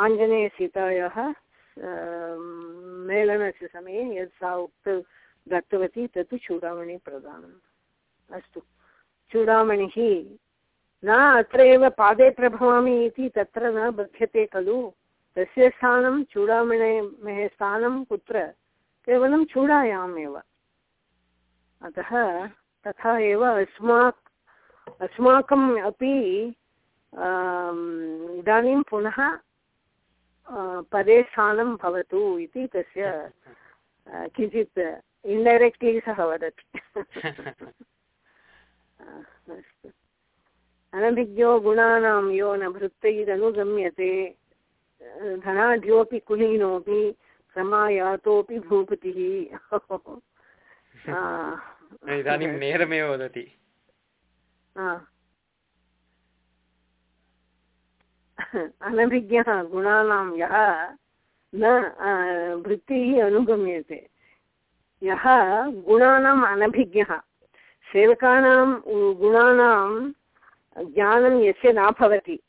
आञ्जनेयसीतायाः मेलनस्य समये यत् सा उक्त दत्तवती तत् चूडामणिप्रदानम् अस्तु। चूडामणिः न अत्र एव पादे प्रभवामि इति तत्र न बध्यते खलु। तस्य स्थानं चूडामणेः स्थानं कुत्र? केवलं चूडायाम् एव अतः तथा एव अस्माक् अस्माकम् अपि इदानीं पुनः स्थानं भवतु इति तस्य किञ्चित् इण्डैरेक्ट्लि सः वदति. अस्तु। अनभिज्ञो गुणानां यो न भृत्तैरनुगम्यते धनाढ्योऽपि कुलीनोऽपि समायातोऽपि भूपतिः। इदानीं नेरमेव वदति। अनभिज्ञः गुणानां यः न वृत्तिः अनुगम्यते। यः गुणानाम् अनभिज्ञः। सेवकानां गुणानां ज्ञानं यस्य न भवति,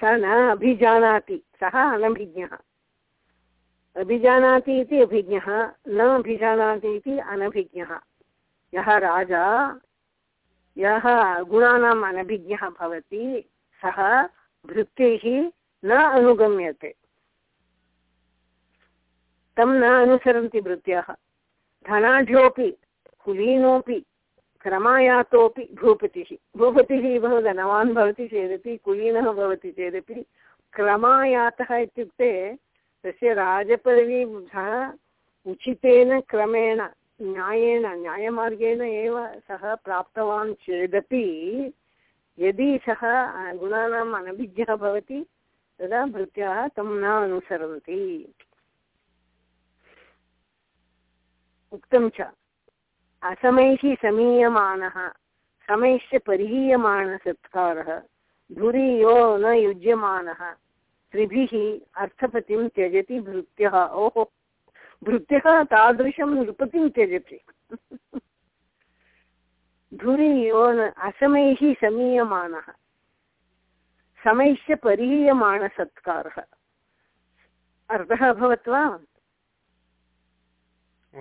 सः न अभिजानाति, सः अनभिज्ञः। न अभिजानाति अनभिज्ञः। यः राजा यः गुणानाम् अनभिज्ञः भवति, सः भृत्यैः न अनुगम्यते। तं न अनुसरन्ति भृत्याः धनाढ्योऽपि, कुलीनोऽपि, क्रमायातोऽपि भूपतिः। भूपतिः बहु धनवान् भवति चेदपि, कुलीनः भवति चेदपि। क्रमायातः इत्युक्ते, तस्य राजपदवी सः उचितेन क्रमेण न्यायेन, न्यायमार्गेण एव सः प्राप्तवान् चेदपि, यदि सः गुणानाम् अनभिज्ञः भवति, तदा भृत्याः तं न अनुसरन्ति। उक्तं च, असमैः समीयमानः, समैश्च परिहीयमानसत्कारः धुरि यो न युज्यमानः, त्रिभिः अर्थपतिं त्यजति भृत्यः। ओहो! भृत्यः तादृशं नृपतिं त्यजति। धुरि यो न असमैः समीयमानः। समैश्च परिहीयमाणसत्कारः। अर्थः अभवत् वा?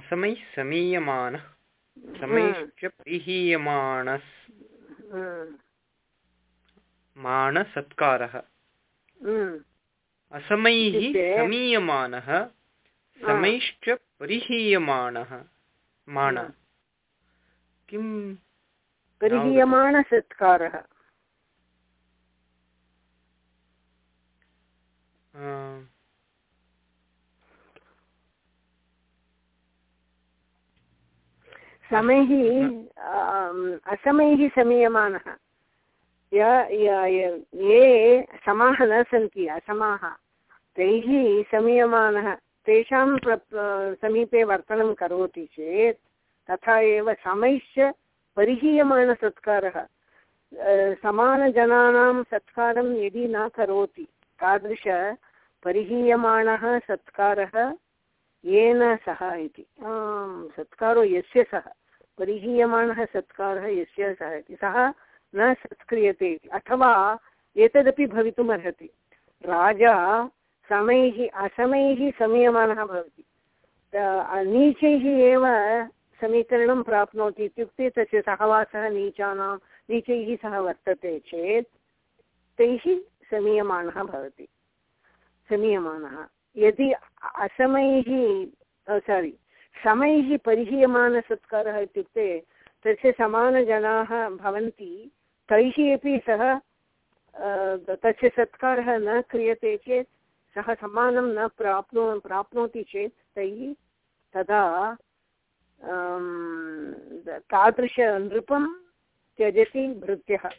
समैः समीयमानः। समैश्च परिहीयमाणस् माणसत्कारः। असमैः समीयमानः। समैश्च परिहीयमाणः। माण। किं? परिहीयमाणसत्कारः। समैः असमैः समीयमानः। ये समाः न सन्ति असमाः। तैः समीयमानः। तेषां समीपे वर्तनं करोति चेत् तथा एव समैश्च परिहीयमानसत्कारः अ, समानजनानां सत्कारं यदि न करोति तादृश परिहीयमाणः सत्कारः येन सह इति। सत्कारो यस्य सः परिहीयमाणः सत्कारः यस्य सः इति। सः न सत्क्रियते अथवा एतदपि भवितुमर्हति। राजा समैः असमैः संयमानः भवति। नीचैः एव समीकरणं प्राप्नोति इत्युक्ते तस्य सहवासः नीचानां, नीचैः सह वर्तते चेत् तैः समीयमानः भवति। समीयमानः यदि असमैः सारि समैः परिहीयमानसत्कारः इत्युक्ते तस्य समानजनाः भवन्ति, तैः अपि सः तस्य सत्कारः न क्रियते चेत् सः समानं न प्राप्नो, प्राप्नोति चेत् तैः तदा तादृशनृपं त्यजति भृत्यः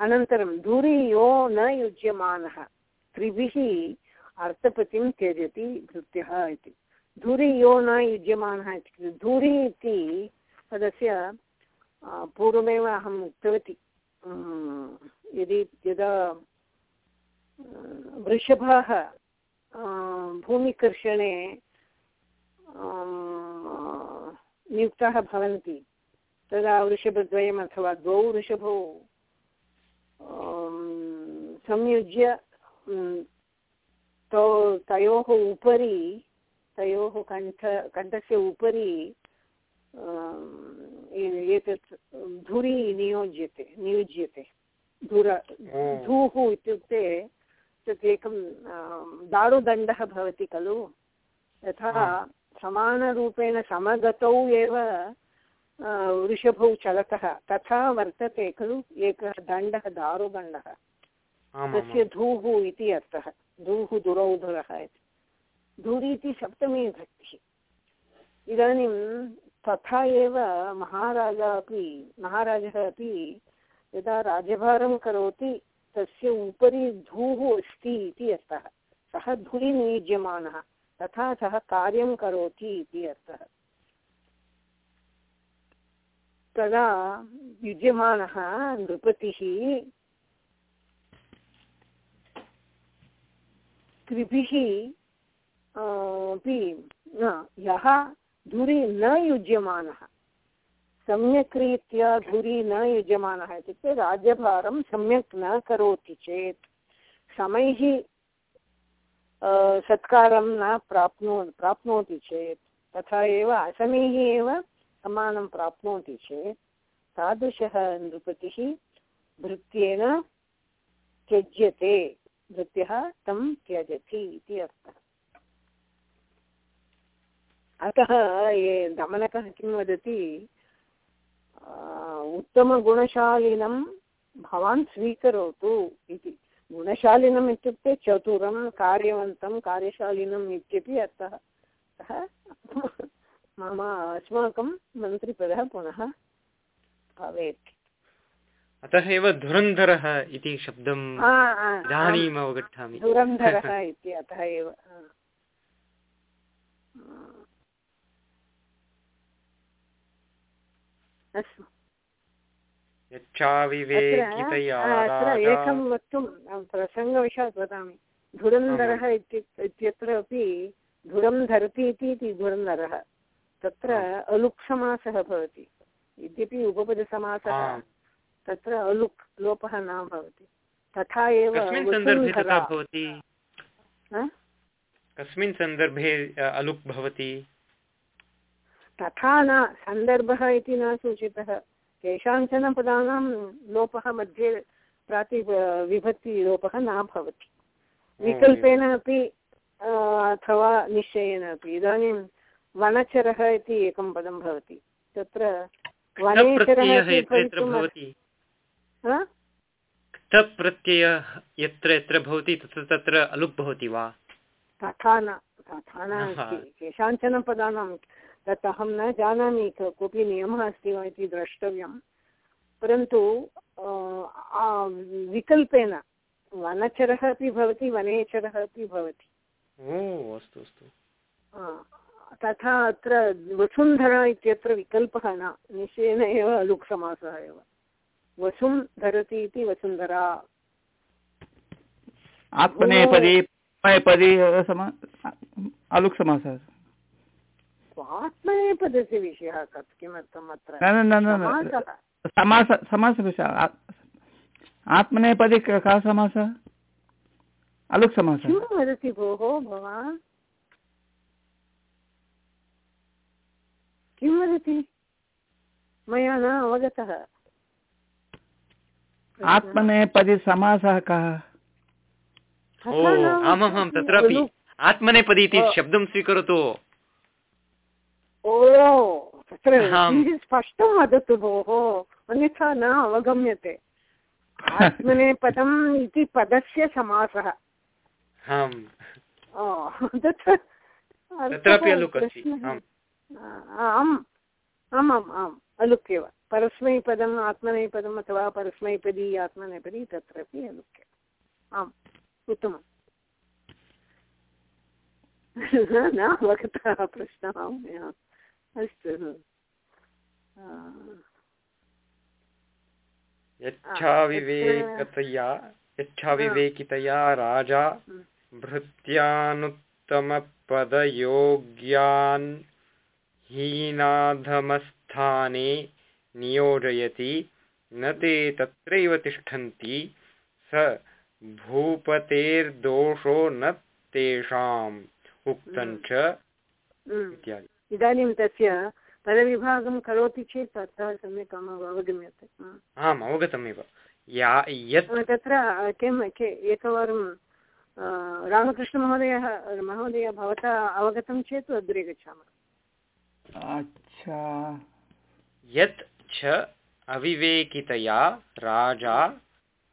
अनन्तरं दूरी यो न युज्यमानः। त्रिभिः अर्थपतिं त्यजति भृत्यः इति। धूरि यो न युज्यमानः इति। धूरि इति पदस्य पूर्वमेव अहम् उक्तवती। यदि, यदा वृषभाः भूमिकर्षणे आम्, नियुक्ताः भवन्ति। तदा वृषभद्वयम् अथवा द्वौ वृषभौ आम्, संयुज्य तौ तयोः उपरि तयोः कण्ठ कण्ठस्य उपरि एतत् धुरी नियोज्यते नियुज्यते। धुर धूः इत्युक्ते तत् एकं दारुदण्डः भवति खलु? आम्. समानरूपेण समगतौ एव वृषभौ चलतः। तथा वर्तते खलु एकः दण्डः दारुदण्डः। तस्य धूः इति अर्थः। धूः दुरौधुरः इति। धूरि इति सप्तमी भक्तिः। इदानीं तथा एव महाराजा अपि महाराजः अपि यदा राजभारं करोति तस्य उपरि धूः अस्ति इति अर्थः। सः धुरि नियुज्यमानः तथा सः कार्यं करोति इति अर्थः। तदा युज्यमानः नृपतिः त्रिभिः अपि न, यः धुरि न युज्यमानः सम्यक् रीत्या धुरि न युज्यमानः इत्युक्ते राज्यभारं सम्यक् न करोति चेत् समैः सत्कारं न प्राप्नो, प्राप्नोति चेत् तथा एव असमैः एव समानं प्राप्नोति चेत् तादृशः नृपतिः भृत्येन त्यज्यते, भृत्यः तं त्यजति इति अर्थः। अतः ये दमनकः किं वदति उत्तमगुणशालिनं भवान् स्वीकरोतु इति। गुणशालिनम् इत्युक्ते चतुरं कार्यवन्तं कार्यशालिनम् इत्यपि अर्थः। अतः मम अस्माकं मन्त्रिपदः पुनः भवेत्। अतः एव धुरन्धरः इति शब्दम्. इदानीम् अवगच्छामि। धुरन्धरः इति अतः एव अस्तु। अत्र एकं वक्तुं प्रसङ्गवशात् वदामि। धुरन्धरः इत्यत्र अपि धुरं धरति इति धुरन्धरः। तत्र अलुक् समासः भवति। यद्यपि उपपदसमासः। तत्र अलुक् लोपः न भवति। तथा एव कस्मिन् सन्दर्भे अ, अलुक् भवति? तथा न सन्दर्भः इति न सूचितः। केषाञ्चन पदानां लोपः मध्ये प्राति विभक्तिलोपः न भवति। विकल्पेन अपि अथवा निश्चयेन अपि। इदानीं वनचरः इति एकं पदं भवति। तत्र वनेचरः प्रत्ययः यत्र यत्र भवति? हा? तत्र तत्र अलुक् भवति वा? तथा न तथा न केषाञ्चन पदानां तत् अहं न जानामि कोऽपि नियमः अस्ति वा इति द्रष्टव्यं परन्तु विकल्पेन वनचरः अपि भवति वनेचरः अपि भवति। अस्तु अस्तु। तथा अत्र वसुन्धरा इत्यत्र विकल्पः न निश्चयेन एव लुक् समासः एव। वसुं धरति इति वसुन्धरा। आत्मनेपदी पदी सम समासः विषयः तत् किमर्थम् अत्र? न न न न समासः समास समासविषयः आ- कः समासः? अलुक् समासः किं वदति भोः भवान्? किं वदति? मया न अवगतः। आत्मनेपदी समासः कः? आमहं तत्रापि आत्मनेपदी इति शब्दं स्वीकरोतु। ओ तत्र स्पष्टं वदतु भोः अन्यथा न अवगम्यते आत्मनेपदम् इति पदस्य समासः आम्। आम् आम् आमाम् आम् अलुक् एव परस्मैपदम् आत्मनेपदम् अथवा परस्मैपदी आत्मनेपदी तत्रापि अलुक् आम् उत्तमम् न अवगतः प्रश्नः मया अस्तु। यच्छाविवेकतया यच्छाविवेकितया राजा हम्म। भृत्यानुत्तमपदयोग्यान् हीनाधमस्थाने नियोजयति। न ते तत्रैव तिष्ठन्ति स भूपतेर्दोषो न तेषाम्। उक्तं च हम्म। इत्यादि। इदानीं तस्य पदविभागं करोति चेत् अर्थः सम्यक् अवगम्यते। आम् अवगतमेव। या यत् तत्र किं के एकवारं रामकृष्णमहोदयः महोदय भवता अवगतं चेत् अग्रे गच्छामः। अच्छा। यत् च अविवेकितया राजा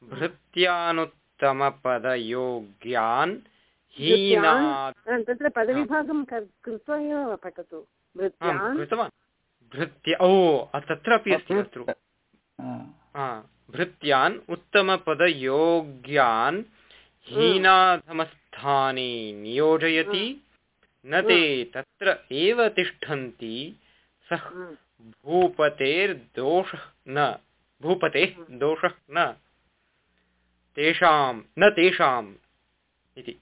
भृत्यानुत्तमपदयोग्यान् तत्र पदविभागं कृत्वा एव पठतु. कृतवान्. भृत्य ओ तत्रापि अस्ति आ, भृत्यान् उत्तमपदयोग्यान् हीनाधमस्थाने नियोजयति न ते तत्र एव तिष्ठन्ति सः भूपतेर्दोषः न भूपतेः दोषः न तेषां न तेषाम् इति।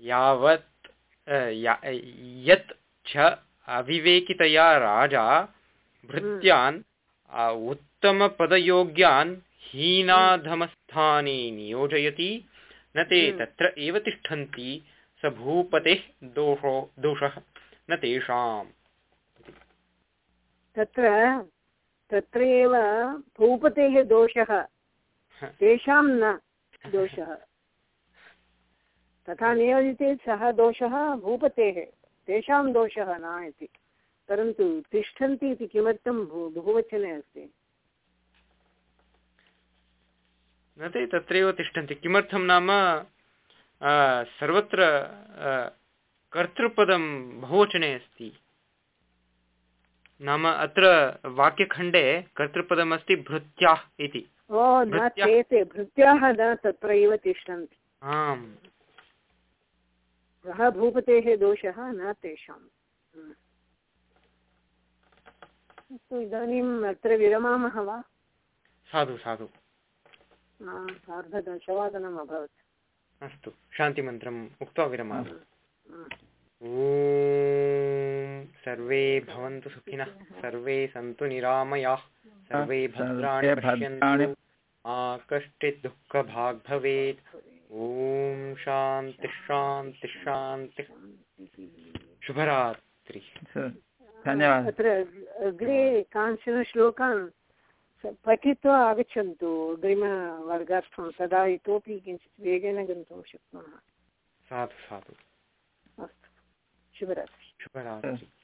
यावत् यत् च अविवेकितया राजा भृत्यान् उत्तमपदयोग्यान् हीनाधमस्थाने नियोजयति न ते हम्म। तत्र एव तिष्ठन्ति स भूपतेः दोषो दोषः न तेषाम्। तत्र तत्र एव भूपतेः दोषः तेषां न दोषः। तथा नियोजिते सः दोषः भूपतेः तेषां दोषः न इति। परन्तु तिष्ठन्ति इति किमर्थं भू बहुवचने अस्ति? न ते तत्रैव तिष्ठन्ति। किमर्थं नाम सर्वत्र कर्तृपदं बहुवचने अस्ति। नाम अत्र वाक्यखण्डे कर्तृपदमस्ति भृत्याः इति। ओ न भृत्याः। भृत्याः न तत्रैव तिष्ठन्ति। आम्। सः भूपतेः दोषः न तेषाम्। अस्तु इदानीम् अत्र विरमामः वा? साधु साधु। सार्धदशवादनम् अभवत्। अस्तु शान्तिमन्त्रम् उक्त्वा विरमामः। ॐ सर्वे भवन्तु सुखिनः सर्वे सन्तु निरामयाः सर्वे भद्राणि सर्वे भद्राणि पश्यन्तु। मा कश्चित् दुःखभाग् भवेत्। ॐ शांति शांति शान्तिः। शुभरात्रिः। धन्यवादः। अत्र अग्रे कांश्चन श्लोकान् पठित्वा आगच्छन्तु अग्रिमवर्गार्थं तदा इतोपि किञ्चित् वेगेन गन्तुं शक्नुमः। साधु साधु। अस्तु। शुभरात्रि। शुभरात्रिः।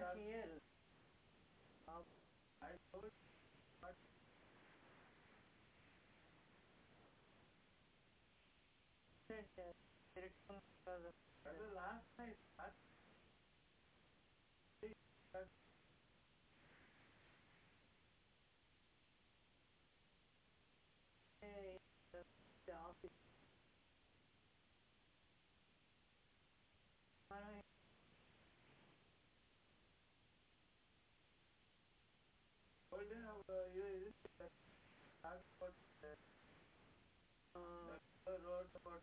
Not here. I don't. But Last night, last Uh, road about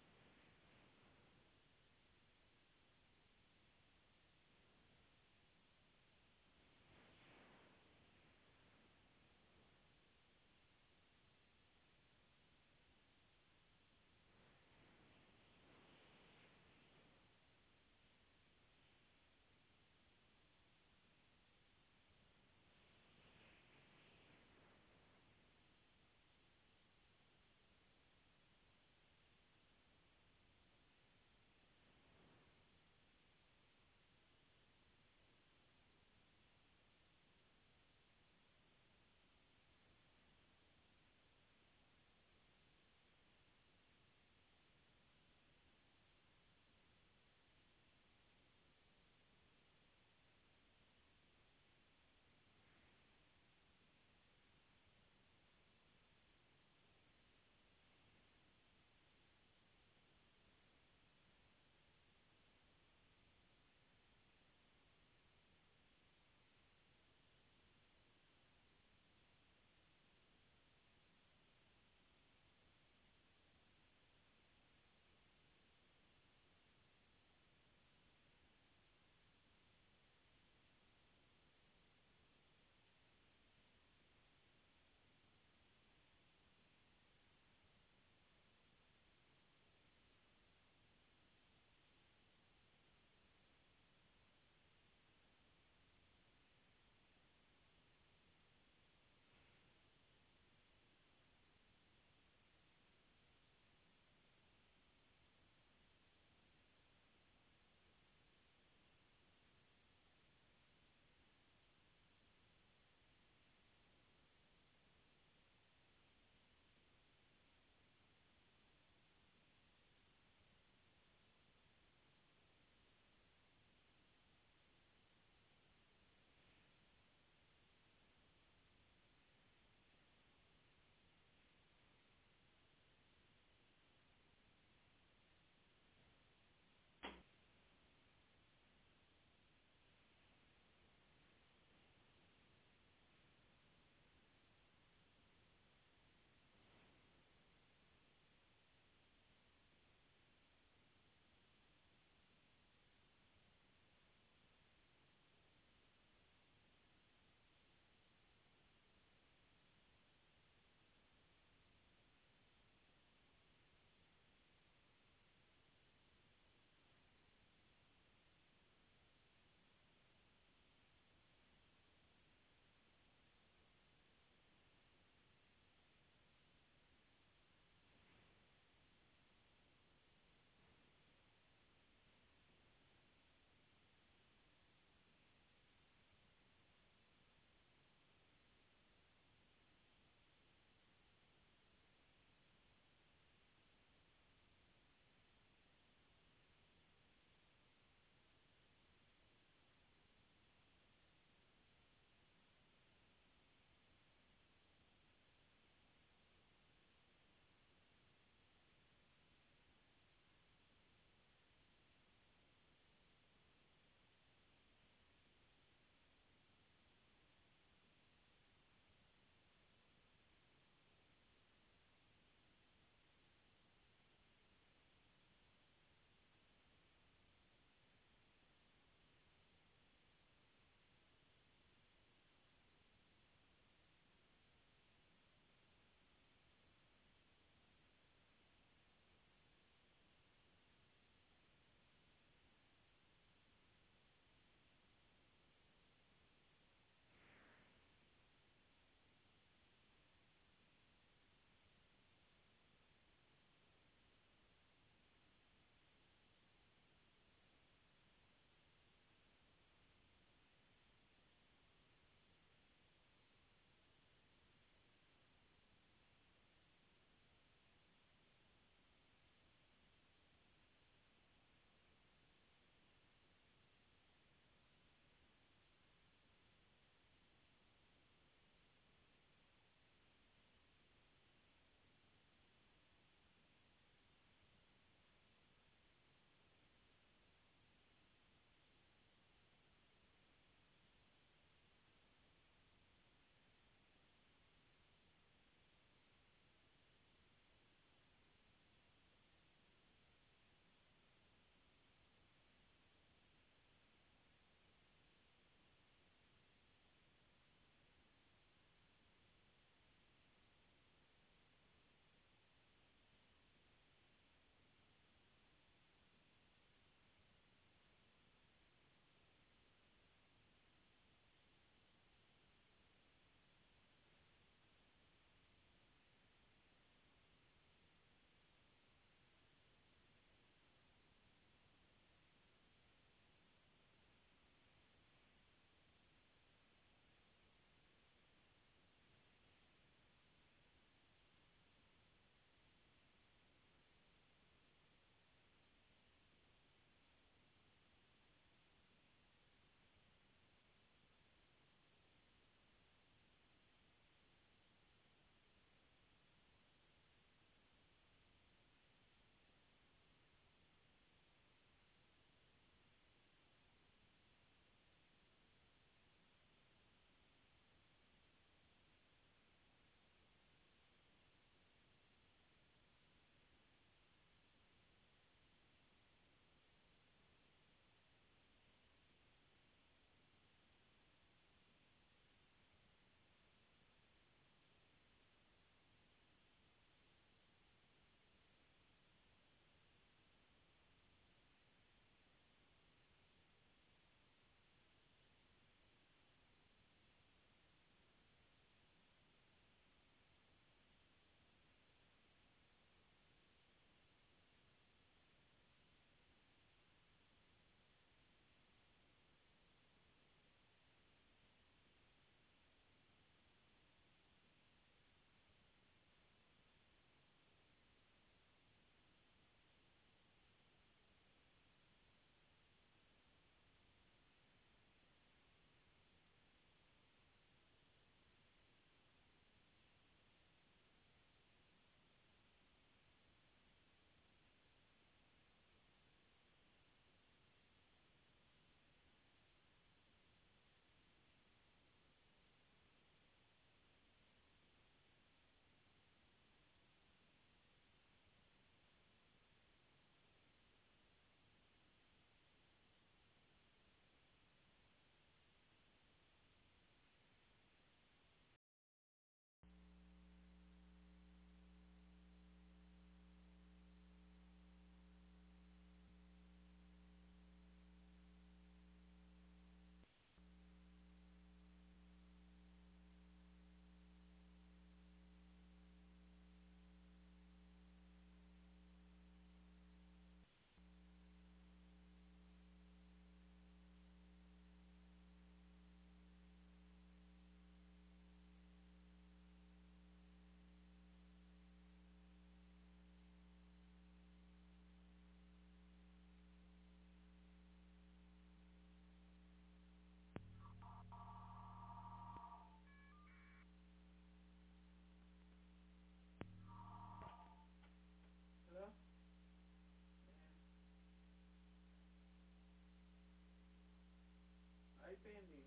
family